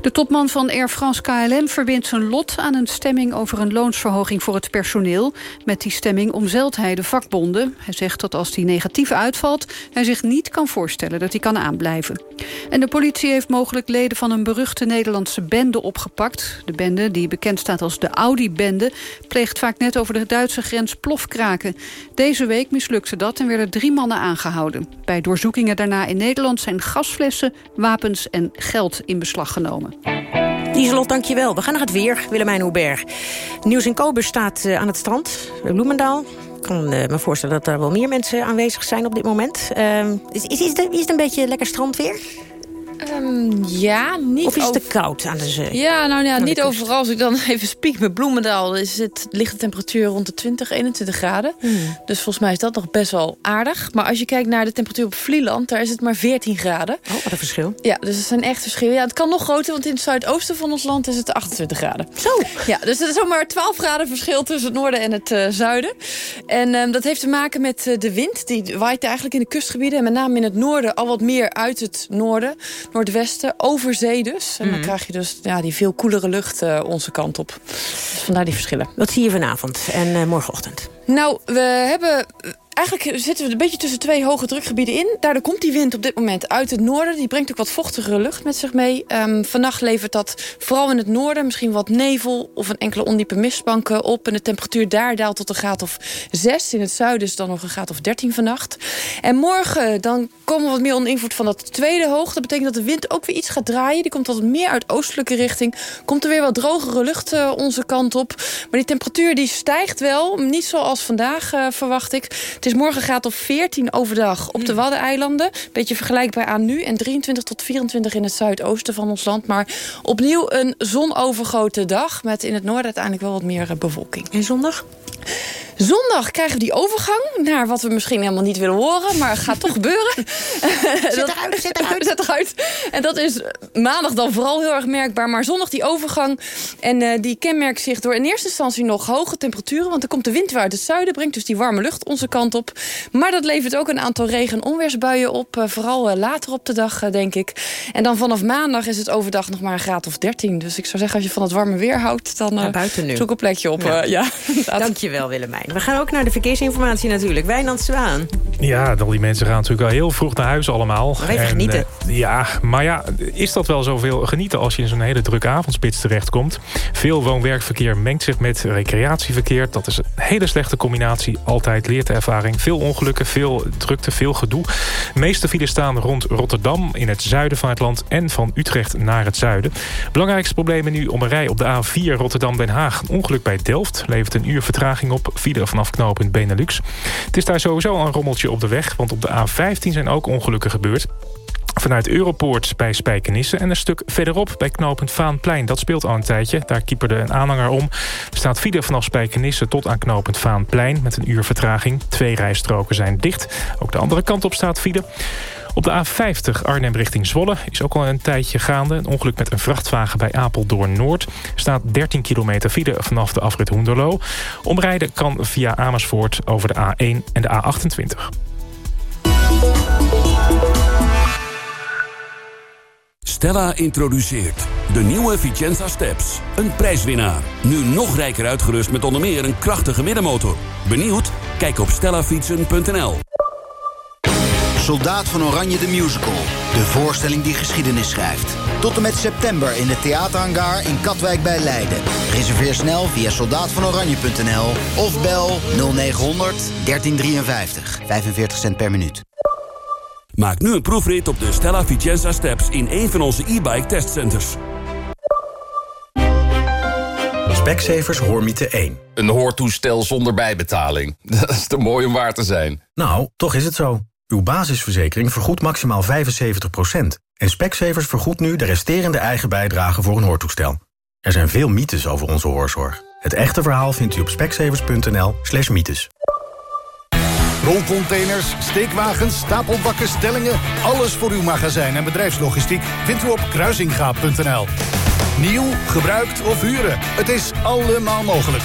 De topman van Air France KLM verbindt zijn lot aan een stemming over een loonsverhoging voor het personeel. Met die stemming omzeilt hij de vakbonden. Hij zegt dat als die negatief uitvalt, hij zich niet kan voorstellen dat hij kan aanblijven. En de politie heeft mogelijk leden van een beruchte Nederlandse bende opgepakt. De bende, die bekend staat als de Audi-bende, pleegt vaak net over de Duitse grens plofkraken. Deze week mislukte dat en werden drie mannen aangehouden. Bij doorzoekingen daarna in Nederland zijn gasflessen, wapens en geld in beslag genomen. Lieselot, dankjewel. We gaan naar het weer, Willemijn Hubert. Nieuws in Kobe staat uh, aan het strand, Bloemendaal. Ik kan uh, me voorstellen dat er wel meer mensen aanwezig zijn op dit moment. Uh, is, is, is, het, is het een beetje lekker strandweer? Um, ja, niet Of is het te koud aan de zee? Ja, nou ja, niet overal. Als ik dan even spiek met Bloemendaal... Is het, ligt de temperatuur rond de 20, 21 graden. Hmm. Dus volgens mij is dat nog best wel aardig. Maar als je kijkt naar de temperatuur op Vlieland... daar is het maar 14 graden. Oh, wat een verschil. Ja, dus het zijn echt verschillen. Ja, het kan nog groter, want in het zuidoosten van ons land is het 28 graden. Zo! Ja, dus het is zomaar 12 graden verschil tussen het noorden en het uh, zuiden. En um, dat heeft te maken met uh, de wind. Die waait eigenlijk in de kustgebieden. En met name in het noorden al wat meer uit het noorden noordwesten, over zee dus. En dan mm. krijg je dus ja, die veel koelere lucht uh, onze kant op. Dus vandaar die verschillen. Wat zie je vanavond en uh, morgenochtend? Nou, we hebben eigenlijk zitten we een beetje tussen twee hoge drukgebieden in. Daardoor komt die wind op dit moment uit het noorden. Die brengt ook wat vochtigere lucht met zich mee. Um, vannacht levert dat vooral in het noorden misschien wat nevel... of een enkele ondiepe mistbanken op. En de temperatuur daar daalt tot een graad of 6. In het zuiden is dan nog een graad of 13 vannacht. En morgen dan komen we wat meer onder invloed van dat tweede hoog. Dat betekent dat de wind ook weer iets gaat draaien. Die komt wat meer uit oostelijke richting. Komt er weer wat drogere lucht uh, onze kant op. Maar die temperatuur die stijgt wel. Niet zoals vandaag verwacht ik. Het is morgen gaat op 14 overdag op de hmm. Waddeneilanden. Beetje vergelijkbaar aan nu. En 23 tot 24 in het zuidoosten van ons land. Maar opnieuw een zonovergoten dag. Met in het noorden uiteindelijk wel wat meer eh, bewolking. En zondag? Zondag krijgen we die overgang naar wat we misschien helemaal niet willen horen. Maar het gaat toch gebeuren. Zet eruit, zet eruit. Zet eruit. En dat is maandag dan vooral heel erg merkbaar. Maar zondag die overgang. En uh, die kenmerkt zich door in eerste instantie nog hoge temperaturen. Want er komt de wind weer uit het zuiden. Brengt dus die warme lucht onze kant op. Maar dat levert ook een aantal regen- en onweersbuien op. Uh, vooral uh, later op de dag, denk ik. En dan vanaf maandag is het overdag nog maar een graad of 13. Dus ik zou zeggen, als je van het warme weer houdt... dan buiten nu. zoek een plekje op. Ja. ja Dankjewel, Willemijn. Zijn. We gaan ook naar de verkeersinformatie natuurlijk. Wijnand Zwaan. Ja, al die mensen gaan natuurlijk al heel vroeg naar huis allemaal. Maar even genieten. eh, ja, maar ja, is dat wel zoveel genieten als je in zo'n hele drukke avondspits terechtkomt? Veel woon-werkverkeer mengt zich met recreatieverkeer. Dat is een hele slechte combinatie. Altijd leert de ervaring. Veel ongelukken, veel drukte, veel gedoe. De meeste files staan rond Rotterdam in het zuiden van het land... en van Utrecht naar het zuiden. Belangrijkste problemen nu om een rij op de A4 Rotterdam-Den Haag. Een ongeluk bij Delft levert een uur vertraging op. File vanaf knooppunt Benelux. Het is daar sowieso een rommeltje op de weg... want op de A15 zijn ook ongelukken gebeurd. Vanuit Europoort bij Spijkenisse en een stuk verderop bij knooppunt Vaanplein. Dat speelt al een tijdje. Daar kieperde een aanhanger om. Er staat file vanaf Spijkenisse tot aan knooppunt Vaanplein... met een uur vertraging. Twee rijstroken zijn dicht. Ook de andere kant op staat file. Op de A50 Arnhem richting Zwolle is ook al een tijdje gaande. Een ongeluk met een vrachtwagen bij Apeldoorn-Noord. Staat 13 kilometer file vanaf de afrit Hoenderloo. Omrijden kan via Amersfoort over de A1 en de A28. Stella introduceert de nieuwe Vicenza Steps. Een prijswinnaar. Nu nog rijker uitgerust met onder meer een krachtige middenmotor. Benieuwd? Kijk op stellafietsen.nl. Soldaat van Oranje de Musical. De voorstelling die geschiedenis schrijft. Tot en met september in de theaterhangar in Katwijk bij Leiden. Reserveer snel via soldaatvanoranje.nl of bel 0900 1353. 45 cent per minuut. Maak nu een proefrit op de Stella Vicenza Steps in een van onze e-bike testcenters. Specsavers Hoormiete 1. Een hoortoestel zonder bijbetaling. Dat is te mooi om waar te zijn. Nou, toch is het zo. Uw basisverzekering vergoedt maximaal 75%. En Specsavers vergoedt nu de resterende eigen bijdrage voor een hoortoestel. Er zijn veel mythes over onze hoorzorg. Het echte verhaal vindt u op specsavers.nl slash mythes. Rolcontainers, steekwagens, stapelbakken, stellingen... alles voor uw magazijn en bedrijfslogistiek vindt u op kruisingaap.nl. Nieuw, gebruikt of huren, het is allemaal mogelijk.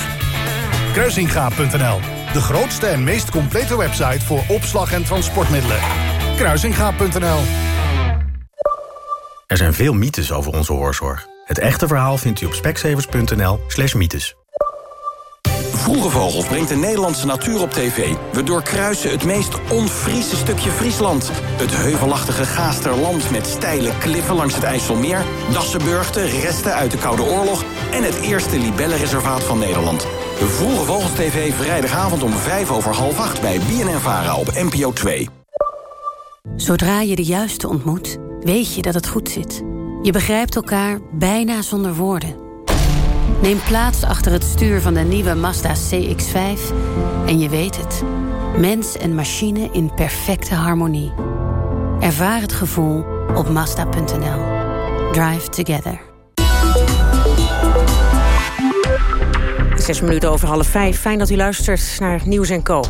Kruisingaap.nl, de grootste en meest complete website... voor opslag en transportmiddelen. Kruisingaap.nl Er zijn veel mythes over onze hoorzorg. Het echte verhaal vindt u op specsavers.nl slash mythes. Vroege Vogels brengt de Nederlandse natuur op tv. We doorkruisen het meest onfriese stukje Friesland. Het heuvelachtige Gaasterland met steile kliffen langs het IJsselmeer... Dassenburgten, resten uit de Koude Oorlog... en het eerste libellenreservaat van Nederland. Vroege Vogels TV vrijdagavond om vijf over half acht... bij BNN-Vara op NPO 2. Zodra je de juiste ontmoet, weet je dat het goed zit. Je begrijpt elkaar bijna zonder woorden. Neem plaats achter het stuur van de nieuwe Mazda CX-5 en je weet het. Mens en machine in perfecte harmonie. Ervaar het gevoel op Mazda.nl. Drive together. Zes minuten over half vijf. Fijn dat u luistert naar Nieuws Co.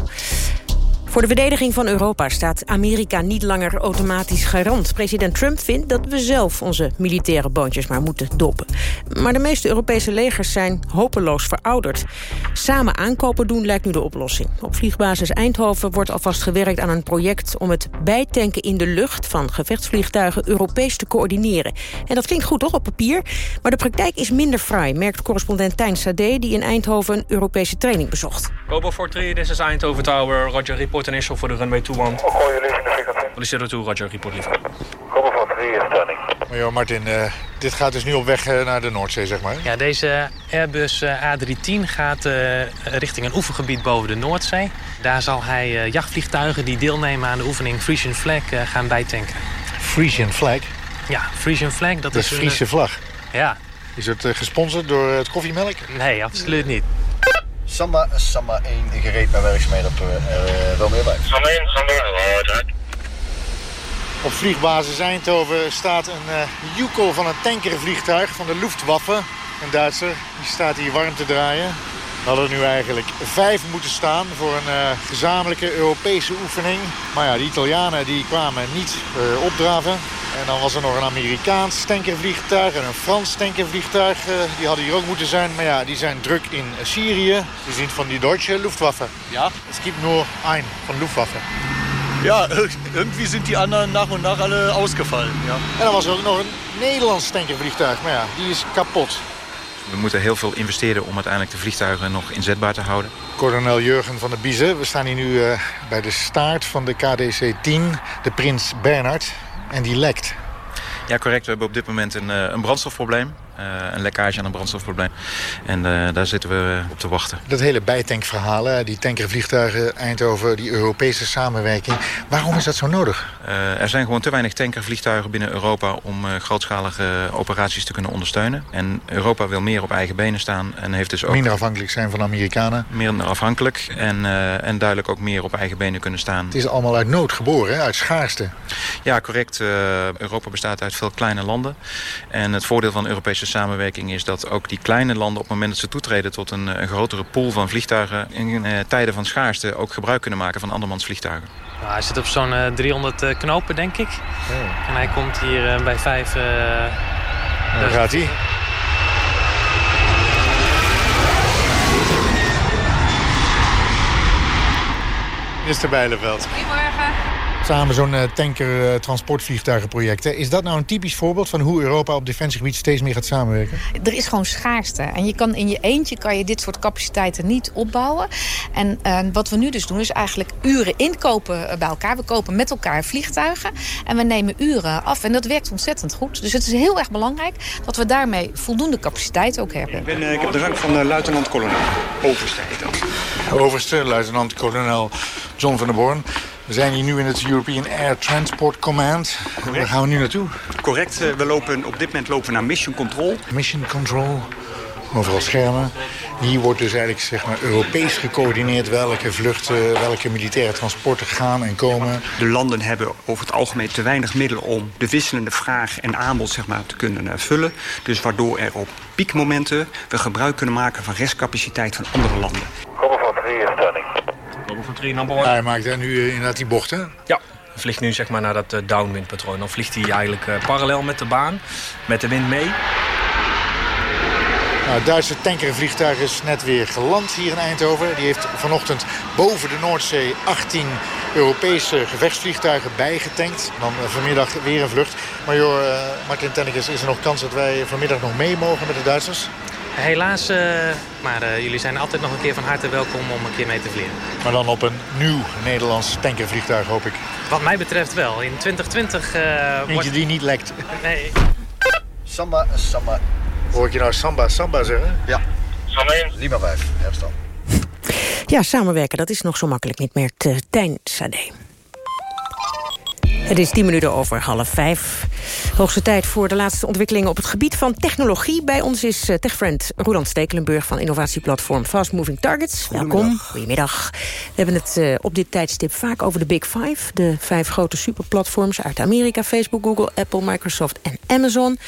Voor de verdediging van Europa staat Amerika niet langer automatisch garant. President Trump vindt dat we zelf onze militaire boontjes maar moeten doppen. Maar de meeste Europese legers zijn hopeloos verouderd. Samen aankopen doen lijkt nu de oplossing. Op vliegbasis Eindhoven wordt alvast gewerkt aan een project... om het bijtanken in de lucht van gevechtsvliegtuigen Europees te coördineren. En dat klinkt goed toch op papier? Maar de praktijk is minder fraai, merkt correspondent Tijn Sade... die in Eindhoven een Europese training bezocht. Kobo 43, this is Eindhoven Tower. Roger, report initial for the runway 21. Police 02, Roger, report lieve. Major Martin, uh, dit gaat dus nu op weg uh, naar de Noordzee, zeg maar? Ja, deze Airbus uh, A310 gaat richting een oefengebied boven de Noordzee. Daar zal hij jachtvliegtuigen die deelnemen aan de oefening Frisian Flag gaan bijtanken. Frisian Flag? Ja, Frisian Flag. Dat, dat is Friese vlag? Ja. Is het gesponsord door het koffiemelk? Nee, absoluut niet. Samba, Samba 1 gereed naar werkzaamheden op uh, wel meer bij. Samba 1, Samba 1, Op vliegbasis Eindhoven staat een uh, joekel van een tankervliegtuig van de Luftwaffe. Een Duitser, die staat hier warm te draaien. Hadden nu eigenlijk vijf moeten staan voor een uh, gezamenlijke Europese oefening. Maar ja, de Italianen die kwamen niet uh, opdraven. En dan was er nog een Amerikaans tankervliegtuig en een Frans tankervliegtuig. Uh, die hadden hier ook moeten zijn, maar ja, die zijn druk in Syrië. Die zijn van die Duitse Luftwaffe. Ja? Es gibt nur ein van Luftwaffe. Ja, irgendwie sind die anderen nach und nach alle ausgefallen. Ja. En dan was er ook nog een Nederlands tankervliegtuig, maar ja, die is kapot. We moeten heel veel investeren om uiteindelijk de vliegtuigen nog inzetbaar te houden. Kolonel Jurgen van der Biezen, we staan hier nu uh, bij de staart van de KDC-10, de Prins Bernhard. En die lekt. Ja, correct. We hebben op dit moment een, een brandstofprobleem. Uh, een lekkage aan een brandstofprobleem. En uh, daar zitten we op te wachten. Dat hele bijtankverhaal, die tankervliegtuigen Eindhoven, die Europese samenwerking. Waarom is dat zo nodig? Er zijn gewoon te weinig tankervliegtuigen binnen Europa om grootschalige operaties te kunnen ondersteunen. En Europa wil meer op eigen benen staan en heeft dus ook... Minder afhankelijk zijn van Amerikanen. Minder afhankelijk en, en duidelijk ook meer op eigen benen kunnen staan. Het is allemaal uit nood geboren, hè? uit schaarste. Ja, correct. Europa bestaat uit veel kleine landen. En het voordeel van Europese samenwerking is dat ook die kleine landen... op het moment dat ze toetreden tot een, een grotere pool van vliegtuigen... in uh, tijden van schaarste ook gebruik kunnen maken van andermans vliegtuigen. Nou, hij zit op zo'n uh, 300 uh, knopen, denk ik. Oh. En hij komt hier uh, bij vijf... Daar gaat hij. Minister Bijleveld. Goedemorgen. Samen zo'n uh, tanker uh, transportvliegtuigenproject. Is dat nou een typisch voorbeeld van hoe Europa op defensiegebied steeds meer gaat samenwerken? Er is gewoon schaarste. En je kan in je eentje kan je dit soort capaciteiten niet opbouwen. En uh, wat we nu dus doen is eigenlijk uren inkopen bij elkaar. We kopen met elkaar vliegtuigen en we nemen uren af. En dat werkt ontzettend goed. Dus het is heel erg belangrijk dat we daarmee voldoende capaciteit ook hebben. Ik, ben, ik heb de rang van luitenant-kolonel. Overste heet dat. Overste, luitenant-kolonel John van der Born. We zijn hier nu in het European Air Transport Command. Correct. Waar gaan we nu naartoe? Correct. We lopen, op dit moment lopen we naar Mission Control. Mission Control. Overal schermen. Hier wordt dus eigenlijk zeg maar, Europees gecoördineerd welke vluchten, welke militaire transporten gaan en komen. De landen hebben over het algemeen te weinig middelen om de wisselende vraag en aanbod zeg maar, te kunnen uh, vullen. Dus waardoor er op piekmomenten we gebruik kunnen maken van restcapaciteit van andere landen. Kom van 3 stelling. Van 3 number one. Hij maakt nu inderdaad die bochten. Ja, hij vliegt nu zeg maar naar dat uh, downwindpatroon. Dan vliegt hij eigenlijk uh, parallel met de baan, met de wind mee. Nou, het Duitse tankervliegtuig is net weer geland hier in Eindhoven. Die heeft vanochtend boven de Noordzee 18 Europese gevechtsvliegtuigen bijgetankt. Dan vanmiddag weer een vlucht. Maar joh, uh, Martin Tennekes, is er nog kans dat wij vanmiddag nog mee mogen met de Duitsers? Helaas, uh, maar uh, jullie zijn altijd nog een keer van harte welkom om een keer mee te vliegen. Maar dan op een nieuw Nederlands tankervliegtuig, hoop ik. Wat mij betreft wel. In 2020... Uh, Eentje wordt... die niet lekt. Nee. Samba, samba. Hoor ik je nou samba, samba zeggen? Ja. Samba 1. Lima 5, herfstal. Ja, samenwerken, dat is nog zo makkelijk niet meer. Tijn Sade. Het is tien minuten over half vijf. Hoogste tijd voor de laatste ontwikkelingen op het gebied van technologie. Bij ons is techfriend Roland Stekelenburg van innovatieplatform Fast Moving Targets. Welkom. Goedemiddag. We hebben het uh, op dit tijdstip vaak over de Big Five. De vijf grote superplatforms uit Amerika. Facebook, Google, Apple, Microsoft en Amazon.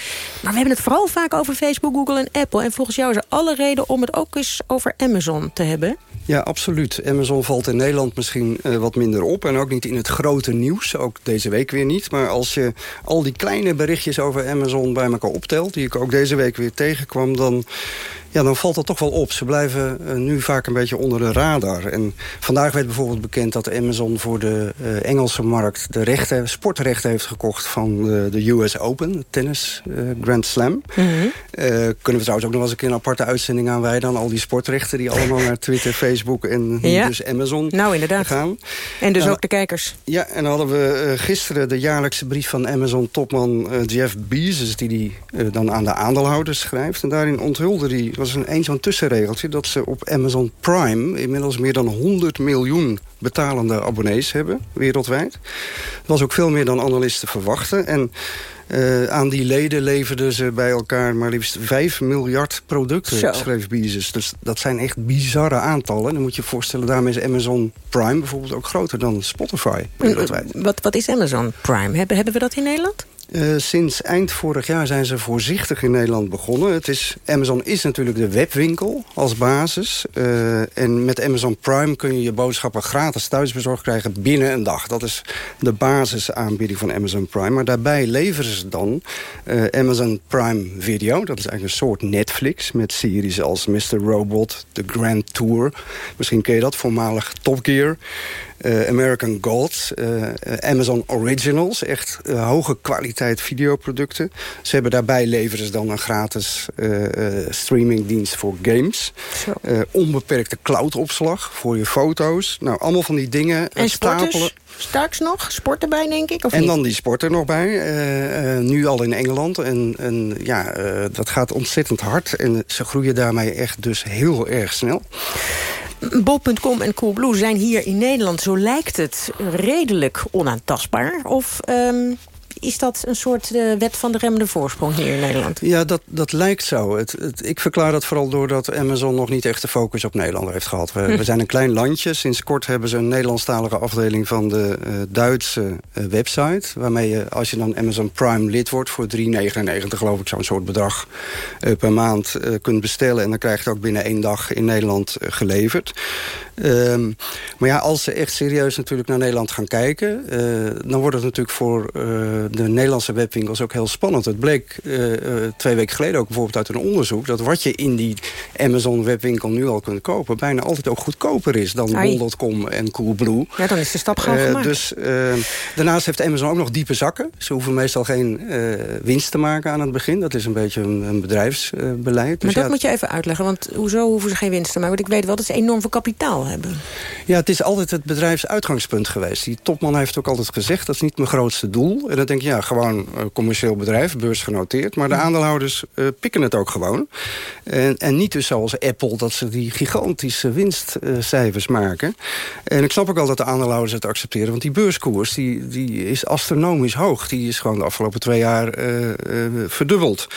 Maar we hebben het vooral vaak over Facebook, Google en Apple. En volgens jou is er alle reden om het ook eens over Amazon te hebben. Ja, absoluut. Amazon valt in Nederland misschien uh, wat minder op. En ook niet in het grote nieuws. Ook deze week weer niet. Maar als je al die kleine berichtjes over Amazon bij elkaar optelt... die ik ook deze week weer tegenkwam... dan, ja, dan valt dat toch wel op. Ze blijven uh, nu vaak een beetje onder de radar. En vandaag werd bijvoorbeeld bekend dat Amazon voor de uh, Engelse markt... de rechten, sportrechten heeft gekocht van de, de US Open, tennis Grand Slam. Mm -hmm. kunnen we trouwens ook nog eens een keer een aparte uitzending aanwijden... aan al die sportrechten die allemaal naar Twitter, Facebook en ja. dus Amazon nou, inderdaad. gaan. En dus nou, ook de kijkers. Ja, en dan hadden we uh, gisteren de jaarlijkse brief van Amazon-topman uh, Jeff Bezos... die die uh, dan aan de aandeelhouders schrijft. En daarin onthulde hij, was een, een zo'n tussenregeltje... dat ze op Amazon Prime inmiddels meer dan 100 miljoen betalende abonnees hebben, wereldwijd. Dat was ook veel meer dan analisten verwachten. En uh, aan die leden leverden ze bij elkaar maar liefst 5 miljard producten, Zo. schreef Bezos. Dus dat zijn echt bizarre aantallen. Dan moet je je voorstellen, daarmee is Amazon Prime bijvoorbeeld ook groter dan Spotify wereldwijd. Wat, wat is Amazon Prime? Hebben, hebben we dat in Nederland? Uh, sinds eind vorig jaar zijn ze voorzichtig in Nederland begonnen. Het is, Amazon is natuurlijk de webwinkel als basis. Uh, en met Amazon Prime kun je je boodschappen gratis thuisbezorgd krijgen binnen een dag. Dat is de basisaanbieding van Amazon Prime. Maar daarbij leveren ze dan uh, Amazon Prime Video. Dat is eigenlijk een soort Netflix met series als Mr. Robot, The Grand Tour. Misschien ken je dat, voormalig Top Gear. Eh, American Gods, eh, Amazon Originals. Echt hoge kwaliteit videoproducten. Ze hebben daarbij leveren ze dan een gratis streamingdienst voor games. onbeperkte cloudopslag voor je foto's. Nou, allemaal van die dingen en stapelen. Straks nog? Sport erbij, denk ik? Of en dan die sport er nog bij. nu al in Engeland. En, en ja, dat gaat ontzettend hard. En ze groeien daarmee echt dus heel erg snel. Bol.com en Coolblue zijn hier in Nederland, zo lijkt het, redelijk onaantastbaar. Of um, is dat een soort uh, wet van de remmende voorsprong hier in Nederland? Ja, dat, dat lijkt zo. Het, het, ik verklaar dat vooral doordat Amazon nog niet echt de focus op Nederland heeft gehad. We, hm. we zijn een klein landje. Sinds kort hebben ze een Nederlandstalige afdeling van de uh, Duitse uh, website. Waarmee je, als je dan Amazon Prime lid wordt voor 3,99 geloof ik, zo'n soort bedrag per maand kunt bestellen. En dan krijg je het ook binnen één dag in Nederland geleverd. Um, maar ja, als ze echt serieus natuurlijk naar Nederland gaan kijken... dan wordt het natuurlijk voor de Nederlandse webwinkels ook heel spannend. Het bleek uh, twee weken geleden ook bijvoorbeeld uit een onderzoek... dat wat je in die Amazon webwinkel nu al kunt kopen... bijna altijd ook goedkoper is dan bol.com en Coolblue. Ja, dan is de stap gewoon uh, gemaakt. Dus daarnaast heeft Amazon ook nog diepe zakken. Ze hoeven meestal geen winst te maken aan het begin. Dat is een beetje een, een bedrijfsbeleid. Dus maar dat moet je even uitleggen, want hoezo hoeven ze geen winst te maken? Want ik weet wel dat ze enorm veel kapitaal hebben. Ja, het is altijd het bedrijfsuitgangspunt geweest. Die topman heeft ook altijd gezegd, dat is niet mijn grootste doel. En dan denk ja, gewoon een commercieel bedrijf, beursgenoteerd. Maar de aandeelhouders uh, pikken het ook gewoon. En, en niet dus zoals Apple, dat ze die gigantische winstcijfers maken. En ik snap ook wel dat de aandeelhouders het accepteren. Want die beurskoers die, die is astronomisch hoog. Die is gewoon de afgelopen twee jaar uh, uh, verdubbeld.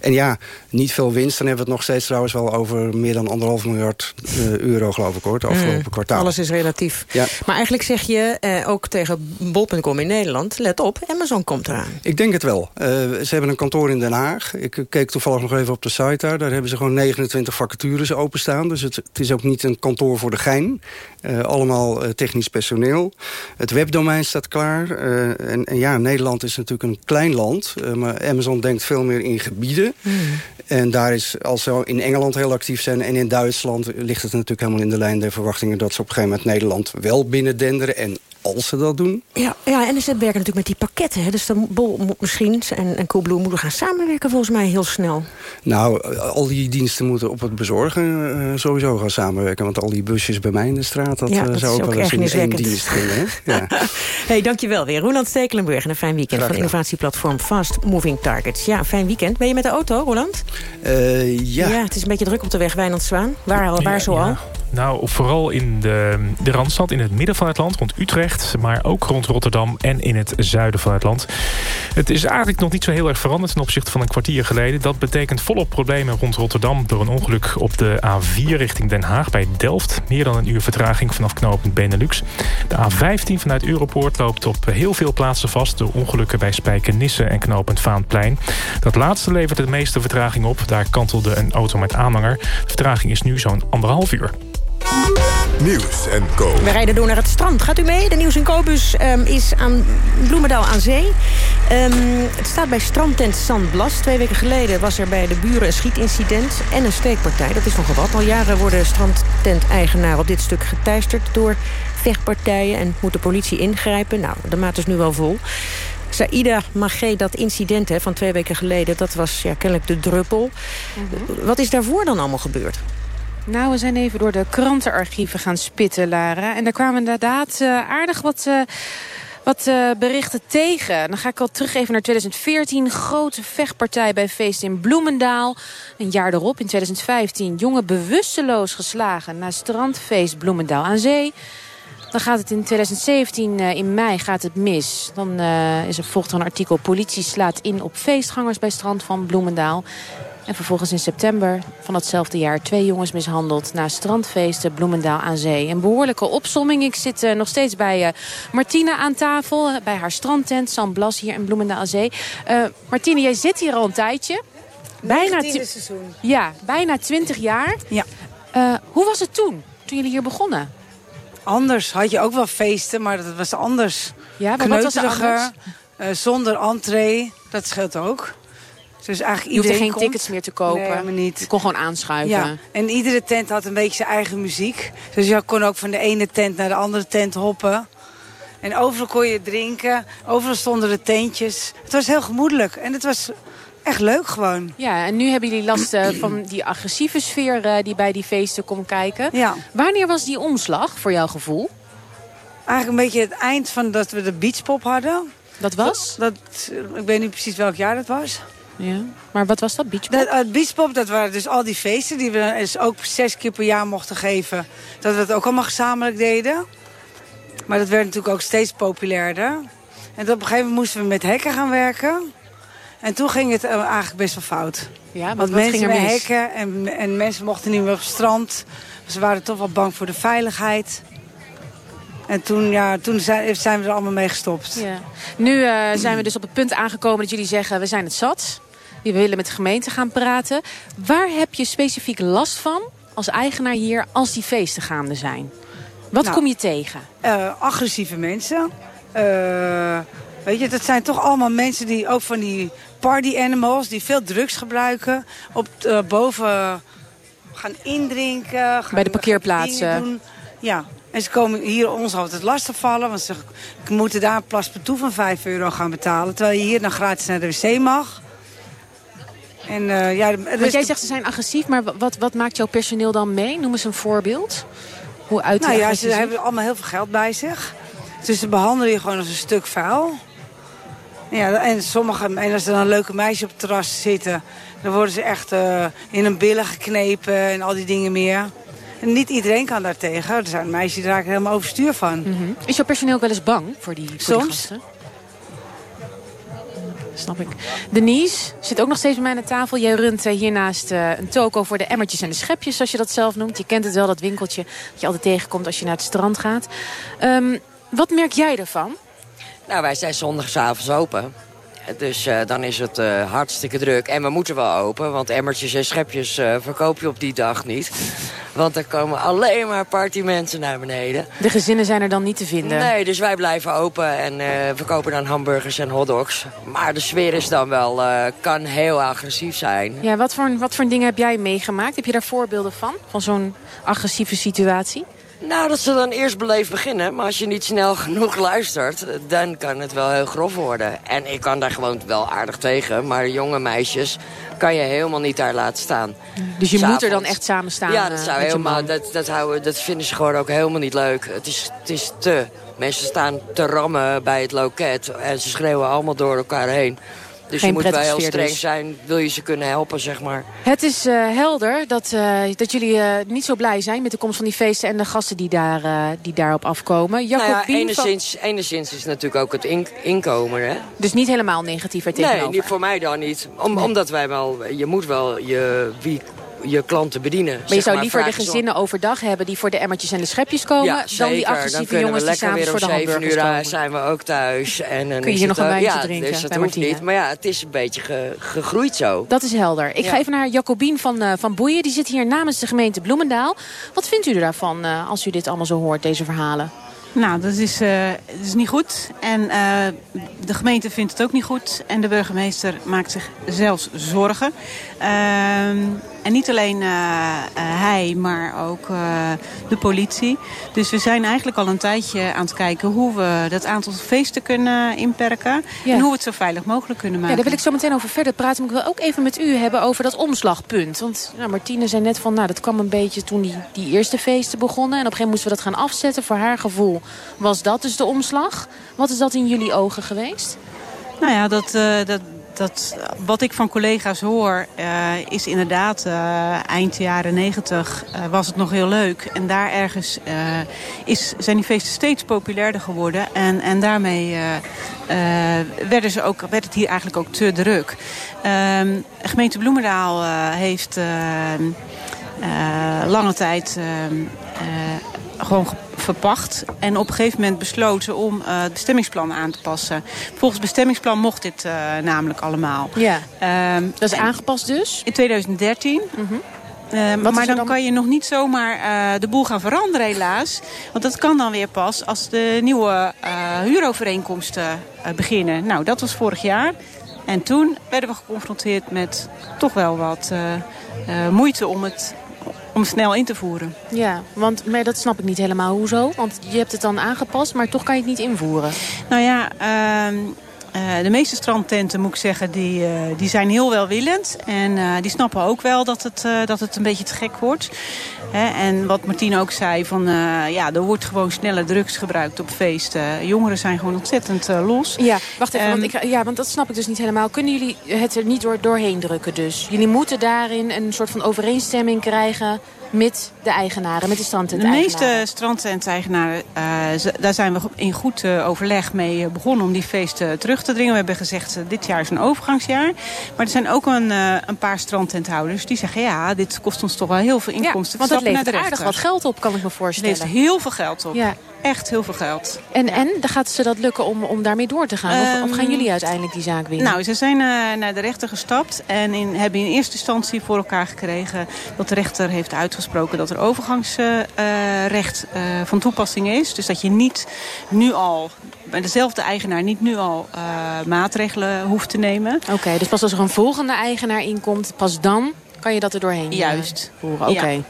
En ja, niet veel winst. Dan hebben we het nog steeds trouwens wel over meer dan anderhalf miljard euro, geloof ik hoor. Het afgelopen mm, kwartaal. Alles is relatief. Ja. Maar eigenlijk zeg je ook tegen bol.com in Nederland... let op, Amazon komt eraan. Ik denk het wel. Uh, ze hebben een kantoor in Den Haag. Ik keek toevallig nog even op de site daar. Daar hebben ze gewoon 29 vacatures openstaan. Dus het, het is ook niet een kantoor voor de gein. Uh, allemaal uh, technisch personeel. Het webdomein staat klaar. En, en, ja, Nederland is natuurlijk een klein land. maar Amazon denkt veel meer in gebieden. Mm. En daar is, als ze in Engeland heel actief zijn... en in Duitsland ligt het natuurlijk helemaal in de lijn der verwachtingen... dat ze op een gegeven moment Nederland wel binnendenderen... en als ze dat doen. Ja, ja en ze werken natuurlijk met die pakketten. Hè? Dus de Bol moet misschien en, en Coolblue moeten gaan samenwerken volgens mij heel snel. Nou, al die diensten moeten op het bezorgen uh, sowieso gaan samenwerken. Want al die busjes bij mij in de straat, dat, ja, dat zou ook wel eens in één dienst gingen. Ja. hey, dankjewel weer. Roland Stekelenburg en een fijn weekend van innovatieplatform Fast Moving Targets. Ja, fijn weekend. Ben je met de auto, Roland? Uh, ja. Ja, het is een beetje druk op de weg Wijnand Zwaan. Waar, waar zo al? Nou, vooral in de, de Randstad, in het midden van het land, rond Utrecht... maar ook rond Rotterdam en in het zuiden van het land. Het is eigenlijk nog niet zo heel erg veranderd ten opzichte van een kwartier geleden. Dat betekent volop problemen rond Rotterdam... door een ongeluk op de A4 richting Den Haag bij Delft. Meer dan een uur vertraging vanaf knooppunt Benelux. De A15 vanuit Europoort loopt op heel veel plaatsen vast... door ongelukken bij Spijkenisse en knooppunt Vaanplein. Dat laatste levert de meeste vertraging op. Daar kantelde een auto met aanhanger. De vertraging is nu zo'n anderhalf uur. Nieuws en Co. We rijden door naar het strand. Gaat u mee? De Nieuws en Co-bus um, is aan Bloemendaal aan zee. Um, het staat bij strandtent San Blas. Twee weken geleden was er bij de buren een schietincident en een steekpartij. Dat is nogal wat. Al jaren worden strandtent-eigenaren op dit stuk geteisterd... door vechtpartijen en moet de politie ingrijpen. Nou, de maat is nu wel vol. Saïda Magé, dat incident hè, van twee weken geleden... dat was ja, kennelijk de druppel. Mhm. Wat is daarvoor dan allemaal gebeurd? Nou, we zijn even door de krantenarchieven gaan spitten, Lara. En daar kwamen inderdaad uh, aardig wat... Uh, wat uh, berichten tegen. Dan ga ik al terug even naar 2014. Grote vechtpartij bij feest in Bloemendaal. Een jaar erop, in 2015, jongen bewusteloos geslagen... na strandfeest Bloemendaal aan zee. Dan gaat het in 2017, uh, in mei, gaat het mis. Dan is er volgt een artikel... politie slaat in op feestgangers bij strand van Bloemendaal. En vervolgens in september van datzelfde jaar twee jongens mishandeld... na strandfeesten Bloemendaal aan zee. Een behoorlijke opsomming. Ik zit uh, nog steeds bij uh, Martine aan tafel. Uh, bij haar strandtent, Sam Blas hier in Bloemendaal aan zee. Martine, jij zit hier al een tijdje. Bijna seizoen. Ja, bijna twintig jaar. Ja. hoe was het toen, toen jullie hier begonnen? Anders had je ook wel feesten, maar dat was anders. Ja, maar wat was anders? zonder entree, dat scheelt ook. Dus eigenlijk Je hoefde geen tickets meer te kopen. Nee, helemaal niet. Je kon gewoon aanschuiven. Ja, en iedere tent had een beetje zijn eigen muziek. Dus je kon ook van de ene tent naar de andere tent hoppen. En overal kon je drinken. Overal stonden de tentjes. Het was heel gemoedelijk. En het was echt leuk gewoon. Ja, en nu hebben jullie last eh, van die agressieve sfeer eh, die bij die feesten komt kijken. Ja. Wanneer was die omslag voor jouw gevoel? Eigenlijk een beetje het eind van dat we de beachpop hadden. Dat was? Dat, ik weet niet precies welk jaar dat was. Ja. Maar wat was dat, beachpop? Dat, het beachpop, dat waren dus al die feesten die we dus ook zes keer per jaar mochten geven. Dat we het ook allemaal gezamenlijk deden. Maar dat werd natuurlijk ook steeds populairder. En op een gegeven moment moesten we met hekken gaan werken. En toen ging het eh, eigenlijk best wel fout. Ja, want mensen ging er met mis? hekken en, en mensen mochten niet meer op het strand. Ze waren toch wel bang voor de veiligheid. En toen, ja, toen zijn, zijn we er allemaal mee gestopt. Ja. Nu eh, zijn we dus op het punt aangekomen dat jullie zeggen... we zijn het zat. We willen met de gemeente gaan praten. Waar heb je specifiek last van als eigenaar hier als die feesten gaande zijn? Wat Nou, kom je tegen? eh, agressieve mensen. Eh, weet je, dat zijn toch allemaal mensen die ook van die party animals... die veel drugs gebruiken. Op, eh, boven gaan indrinken. Gaan, Bij de parkeerplaatsen. Ja, en ze komen hier ons altijd lastig vallen. Want ze moeten daar een plas toe van 5 euro gaan betalen. Terwijl je hier dan gratis naar de wc mag. En, eh, ja, Want jij zegt ze zijn agressief, maar wat, wat maakt jouw personeel dan mee? Noem eens een voorbeeld. Hoe uit Nou ja, ze hebben allemaal heel veel geld bij zich. Dus ze behandelen je gewoon als een stuk vuil. Ja, en, sommige, en als er dan leuke meisjes op het terras zitten... dan worden ze echt eh, in hun billen geknepen en al die dingen meer. En niet iedereen kan daar tegen. Er zijn meisjes die raken er helemaal overstuur van. Mhm. Is jouw personeel ook wel eens bang voor die, voor Soms. Snap ik. Denise zit ook nog steeds bij mij aan tafel. Jij runt eh, hiernaast eh, een toko voor de emmertjes en de schepjes, zoals je dat zelf noemt. Je kent het wel, dat winkeltje dat je altijd tegenkomt als je naar het strand gaat. Ehm, wat merk jij ervan? Nou, wij zijn zondagavond open. Dus eh, dan is het eh, hartstikke druk. En we moeten wel open, want emmertjes en schepjes eh, verkoop je op die dag niet. Want er komen alleen maar partymensen naar beneden. De gezinnen zijn er dan niet te vinden. Nee, dus wij blijven open en verkopen dan hamburgers en hotdogs. Maar de sfeer is dan wel, kan heel agressief zijn. Ja, wat voor, wat voor dingen heb jij meegemaakt? Heb je daar voorbeelden van? Van zo'n agressieve situatie? Nou, dat ze dan eerst beleefd beginnen. Maar als je niet snel genoeg luistert, dan kan het wel heel grof worden. En ik kan daar gewoon wel aardig tegen. Maar jonge meisjes kan je helemaal niet daar laten staan. Dus je moet er dan echt samen staan Ja, dat, eh, zou met je helemaal, dat, dat, houden, dat vinden ze gewoon ook helemaal niet leuk. Het is, het is te. Mensen staan te rammen bij het loket. En ze schreeuwen allemaal door elkaar heen. Dus Geen je moet wel heel streng dus. zijn. Wil je ze kunnen helpen, zeg maar. Het is eh, helder dat, eh, dat jullie eh, niet zo blij zijn met de komst van die feesten en de gasten die, daar, die daarop afkomen. Nou ja, van- enigszins, enigszins is natuurlijk ook het in- inkomen, hè? Dus niet helemaal negatief er tegenover. Nee, niet voor mij dan niet. Om, Omdat wij wel, je moet wel je, wie, je klanten bedienen. Maar je zou liever de gezinnen overdag hebben die voor de emmertjes en de schepjes komen... ja, dan die agressieve jongens we die s'avonds weer voor om de zeven hamburgers uur komen. eh, zijn we ook thuis. En dan Kun je hier nog een wijntje ja, drinken Dus dat hoeft Martine? niet. Maar ja, het is een beetje ge- gegroeid zo. Dat is helder. Ik Ja. ga even naar Jacobien van, eh, van Boeien. Die zit hier namens de gemeente Bloemendaal. Wat vindt u er daarvan eh, als u dit allemaal zo hoort, deze verhalen? Nou, dat is, eh, dat is niet goed. En eh, de gemeente vindt het ook niet goed. En de burgemeester maakt zich zelfs zorgen. Ehm, en niet alleen eh, eh, hij, maar ook eh, de politie. Dus we zijn eigenlijk al een tijdje aan het kijken hoe we dat aantal feesten kunnen inperken. Ja. En hoe we het zo veilig mogelijk kunnen Ja, maken. daar wil ik zo meteen over verder praten. Maar ik wil ook even met u hebben over dat omslagpunt. Want nou, Martine zei net van, nou, dat kwam een beetje toen die, die eerste feesten begonnen. En op een gegeven moment moesten we dat gaan afzetten. Voor haar gevoel was dat dus de omslag. Wat is dat in jullie ogen geweest? Nou ja, dat, dat, dat, wat ik van collega's hoor eh, is inderdaad eh, eind jaren negentig eh, was het nog heel leuk. En daar ergens is, zijn die feesten steeds populairder geworden. En, en daarmee werden ze ook, werd het hier eigenlijk ook te druk. Ehm, gemeente Bloemendaal heeft eh, eh, lange tijd... ehm, gewoon ge- verpacht. En op een gegeven moment besloten om eh, het bestemmingsplan aan te passen. Volgens bestemmingsplan mocht dit eh, namelijk allemaal. Ja. dat is aangepast dus? In 2013. Eh, is maar dan, dan- kan je nog niet zomaar eh, de boel gaan veranderen helaas. Want dat kan dan weer pas als de nieuwe huurovereenkomsten beginnen. Nou, dat was vorig jaar. En toen werden we geconfronteerd met toch wel wat uh, uh, moeite om het om snel in te voeren. Ja, want maar dat snap ik niet helemaal. Hoezo? Want je hebt het dan aangepast, maar toch kan je het niet invoeren. Nou ja, uh, uh, de meeste strandtenten, moet ik zeggen, die, uh, die zijn heel welwillend. En uh, die snappen ook wel dat het, dat het een beetje te gek wordt. Hè? En wat Martien ook zei, van, ja, er wordt gewoon sneller drugs gebruikt op feesten. Jongeren zijn gewoon ontzettend los. Ja, wacht even, um, want ik, ja, want dat snap ik dus niet helemaal. Kunnen jullie het er niet door, doorheen drukken dus? Jullie moeten daarin een soort van overeenstemming krijgen met de eigenaren, met de strandtent-eigenaren? De meeste strandtent-eigenaren, uh, daar zijn we in goed uh, overleg mee begonnen om die feesten terug te dringen. We hebben gezegd, uh, dit jaar is een overgangsjaar. Maar er zijn ook een, een paar strandtenthouders die zeggen, ja, dit kost ons toch wel heel veel inkomsten. Ja, want het levert aardig wat geld op, kan ik me voorstellen. Het levert heel veel geld op. Ja. Echt heel veel geld. En, en gaat ze dat lukken om, om daarmee door te gaan? Um, of, of, gaan jullie uiteindelijk die zaak winnen? Nou, ze zijn naar de rechter gestapt en in, hebben in eerste instantie voor elkaar gekregen dat de rechter heeft uitgesproken dat er overgangsrecht uh, uh, van toepassing is. Dus dat je niet nu al bij dezelfde eigenaar niet nu al uh, maatregelen hoeft te nemen. Oké, okay, dus pas als er een volgende eigenaar inkomt, pas dan kan je dat er doorheen Juist. voeren. Oké. Okay.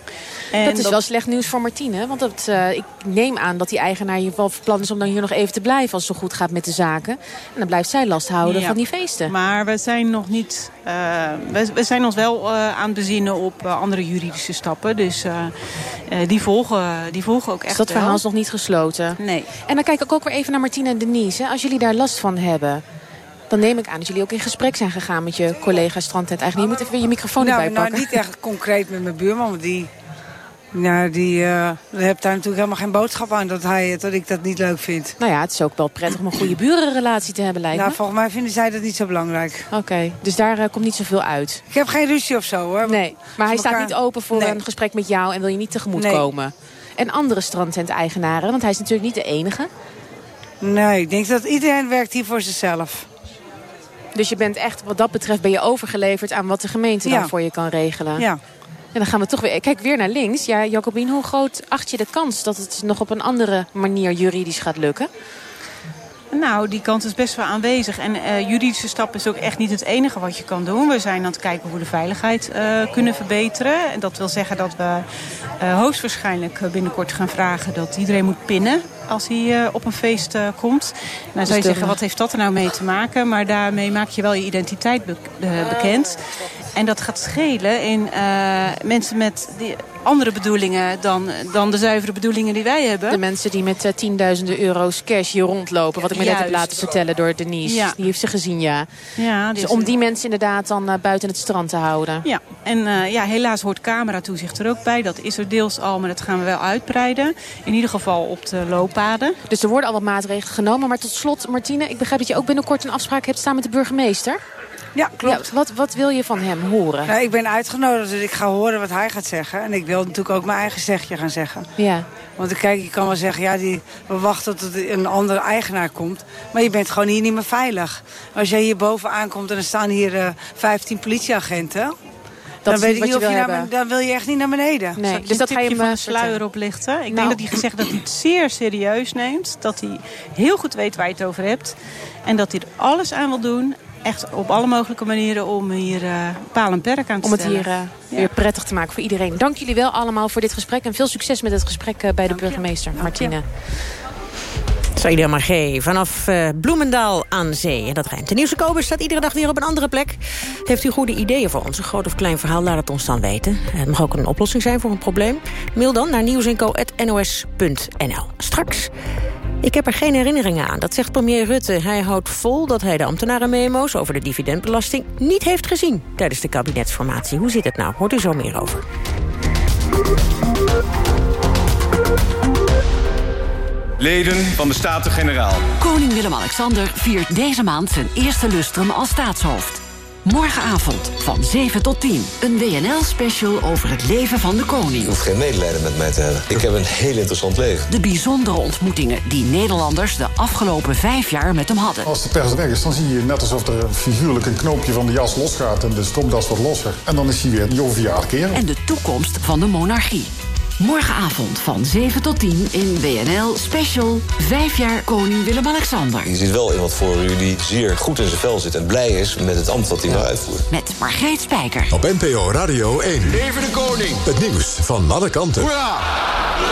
Ja. dat is dat... wel slecht nieuws voor Martine. Want dat, uh, ik neem aan dat die eigenaar hier wel van plan is om dan hier nog even te blijven als het zo goed gaat met de zaken. En dan blijft zij last houden ja. van die feesten. Maar we zijn nog niet. Uh, we, we, zijn ons wel uh, aan het bezinnen op andere juridische stappen. Dus die, volgen, die volgen ook echt. Dus dat wel. verhaal is nog niet gesloten. Nee. En dan kijk ik ook weer even naar Martine en Denise. Hè. Als jullie daar last van hebben. Dan neem ik aan dat jullie ook in gesprek zijn gegaan met je collega strandtent. Eigenlijk, je moet even je microfoon nou, erbij pakken. Nou, niet echt concreet met mijn buurman, want die... Nou, die uh, hebt daar natuurlijk helemaal geen boodschap aan dat, hij, dat ik dat niet leuk vind. Nou ja, het is ook wel prettig om een goede burenrelatie te hebben, lijkt nou, me. volgens mij vinden zij dat niet zo belangrijk. Oké, okay, dus daar uh, komt niet zoveel uit. Ik heb geen ruzie of zo, hoor. Nee, maar hij elkaar... staat niet open voor nee. een gesprek met jou en wil je niet tegemoet nee. komen. En andere strandtent-eigenaren, want hij is natuurlijk niet de enige. Nee, ik denk dat iedereen werkt hier voor zichzelf. Dus je bent echt, wat dat betreft, ben je overgeleverd aan wat de gemeente ja. dan voor je kan regelen. Ja. En dan gaan we toch weer... Kijk, weer naar links. Ja, Jacobien, hoe groot acht je de kans dat het nog op een andere manier juridisch gaat lukken? Nou, die kans is best wel aanwezig. En uh, juridische stap is ook echt niet het enige wat je kan doen. We zijn aan het kijken hoe we de veiligheid uh, kunnen verbeteren. En dat wil zeggen dat we uh, hoogstwaarschijnlijk binnenkort gaan vragen... dat iedereen moet pinnen als hij op een feest komt. Nou zou je zeggen, wat heeft dat er nou mee te maken? Maar daarmee maak je wel je identiteit be bekend. En dat gaat schelen in mensen met... Die, andere bedoelingen dan, dan de zuivere bedoelingen die wij hebben. De mensen die met uh, tienduizenden euro's cash hier rondlopen. Wat ik me net heb laten vertellen door Denise. Ja. Die heeft ze gezien, ja. ja dus, dus om die mensen inderdaad dan uh, buiten het strand te houden. Ja, en uh, ja, helaas hoort cameratoezicht er ook bij. Dat is er deels al, maar dat gaan we wel uitbreiden. In ieder geval op de looppaden. Dus er worden al wat maatregelen genomen. Maar tot slot, Martine, ik begrijp dat je ook binnenkort een afspraak hebt staan met de burgemeester. Ja, klopt. Ja, wat, wat wil je van hem horen? Nou, ik ben uitgenodigd, dus ik ga horen wat hij gaat zeggen. En ik wil natuurlijk ook mijn eigen zegje gaan zeggen. Ja. Want kijk, je kan wel zeggen, ja, die, we wachten tot er een andere eigenaar komt. Maar je bent gewoon hier niet meer veilig. Als jij hier bovenaan komt en er staan hier uh, 15 politieagenten... Dat dan, weet ik niet je of je wil naar, dan wil je echt niet naar beneden. Nee, dus dat ga je van de sluier oplichten. Ik nou. denk dat hij gezegd dat hij het zeer serieus neemt. Dat hij heel goed weet waar je het over hebt. En dat hij er alles aan wil doen echt op alle mogelijke manieren om hier uh, paal en perk aan te om stellen. Om het hier uh, ja. weer prettig te maken voor iedereen. Dank jullie wel allemaal voor dit gesprek. En veel succes met het gesprek uh, bij de burgemeester, Martine. Saïda Magé vanaf uh, Bloemendaal aan zee. En dat rijmt. De Nieuwse staat iedere dag weer op een andere plek. Heeft u goede ideeën voor ons? Een groot of klein verhaal, laat het ons dan weten. Het mag ook een oplossing zijn voor een probleem. Mail dan naar nieuwsenco.nos.nl. Straks... Ik heb er geen herinneringen aan, dat zegt premier Rutte. Hij houdt vol dat hij de ambtenarenmemo's over de dividendbelasting... niet heeft gezien tijdens de kabinetsformatie. Hoe zit het nou? Hoort u zo meer over. Leden van de Staten-Generaal. Koning Willem-Alexander viert deze maand zijn eerste lustrum als staatshoofd. Morgenavond van 7 tot 10. Een WNL-special over het leven van de koning. Je hoeft geen medelijden met mij te hebben. Ik heb een heel interessant leven. De bijzondere ontmoetingen die Nederlanders de afgelopen vijf jaar met hem hadden. Als de pers weg is, dan zie je net alsof er figuurlijk een knoopje van de jas losgaat... en de stropdas wordt losser. En dan is hij weer een joviaal kerel. En de toekomst van de monarchie. Morgenavond van 7 tot 10 in WNL Special 5 jaar koning Willem-Alexander. Je ziet wel iemand voor u die zeer goed in zijn vel zit... en blij is met het ambt dat hij nou uitvoert. Met Margreet Spijker. Op NPO Radio 1. Leven de koning! Het nieuws van alle kanten. Hoera!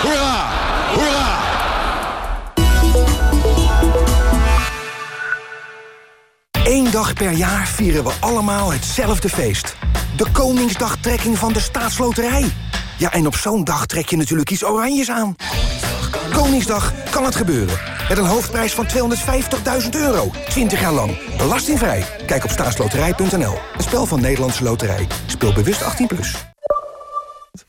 Hoera! Hoera! Eén dag per jaar vieren we allemaal hetzelfde feest. De Koningsdagtrekking van de Staatsloterij. Ja, en op zo'n dag trek je natuurlijk iets oranjes aan. Koningsdag kan het gebeuren. Met een hoofdprijs van 250.000 euro. 20 jaar lang. Belastingvrij. Kijk op staatsloterij.nl. Een spel van Nederlandse Loterij. Speel bewust 18+. Plus.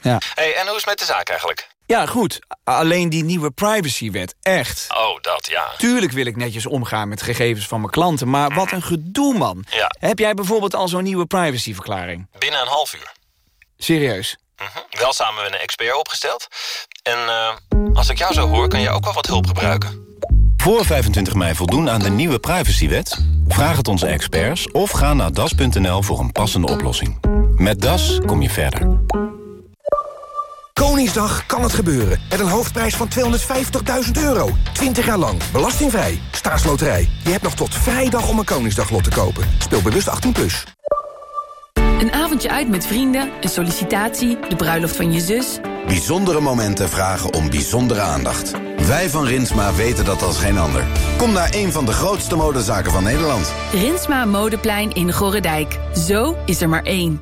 Ja. hey, en hoe is het met de zaak eigenlijk? ja, goed. Alleen die nieuwe privacywet, echt. Oh, dat ja. Tuurlijk wil ik netjes omgaan met gegevens van mijn klanten... maar wat een gedoe, man. Ja. Heb jij bijvoorbeeld al zo'n nieuwe privacyverklaring? Binnen een half uur. Serieus? Mhm. Wel samen met een expert opgesteld. En eh, als ik jou zo hoor, kan je ook wel wat hulp gebruiken. Voor 25 mei voldoen aan de nieuwe privacywet? Vraag het onze experts of ga naar das.nl voor een passende oplossing. Met Das kom je verder. Koningsdag kan het gebeuren. Met een hoofdprijs van 250.000 euro. 20 jaar lang. Belastingvrij. Staatsloterij. Je hebt nog tot vrijdag om een Koningsdaglot te kopen. Speel bewust 18+. Plus. Een avondje uit met vrienden, een sollicitatie, de bruiloft van je zus. Bijzondere momenten vragen om bijzondere aandacht. Wij van Rinsma weten dat als geen ander. Kom naar een van de grootste modezaken van Nederland. Rinsma Modeplein in Gorredijk. Zo is er maar één.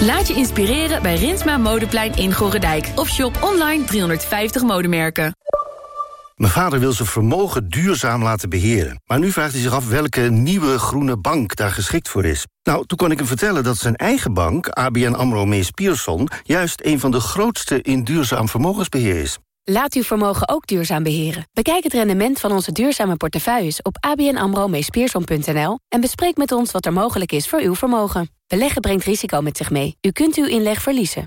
Laat je inspireren bij Rinsma Modeplein in Gorredijk. Of shop online 350 modemerken. Mijn vader wil zijn vermogen duurzaam laten beheren. Maar nu vraagt hij zich af welke nieuwe groene bank daar geschikt voor is. Nou, toen kon ik hem vertellen dat zijn eigen bank, ABN AMRO Mees Pierson... juist een van de grootste in duurzaam vermogensbeheer is. Laat uw vermogen ook duurzaam beheren. Bekijk het rendement van onze duurzame portefeuilles op abnamro en bespreek met ons wat er mogelijk is voor uw vermogen. Beleggen brengt risico met zich mee. U kunt uw inleg verliezen.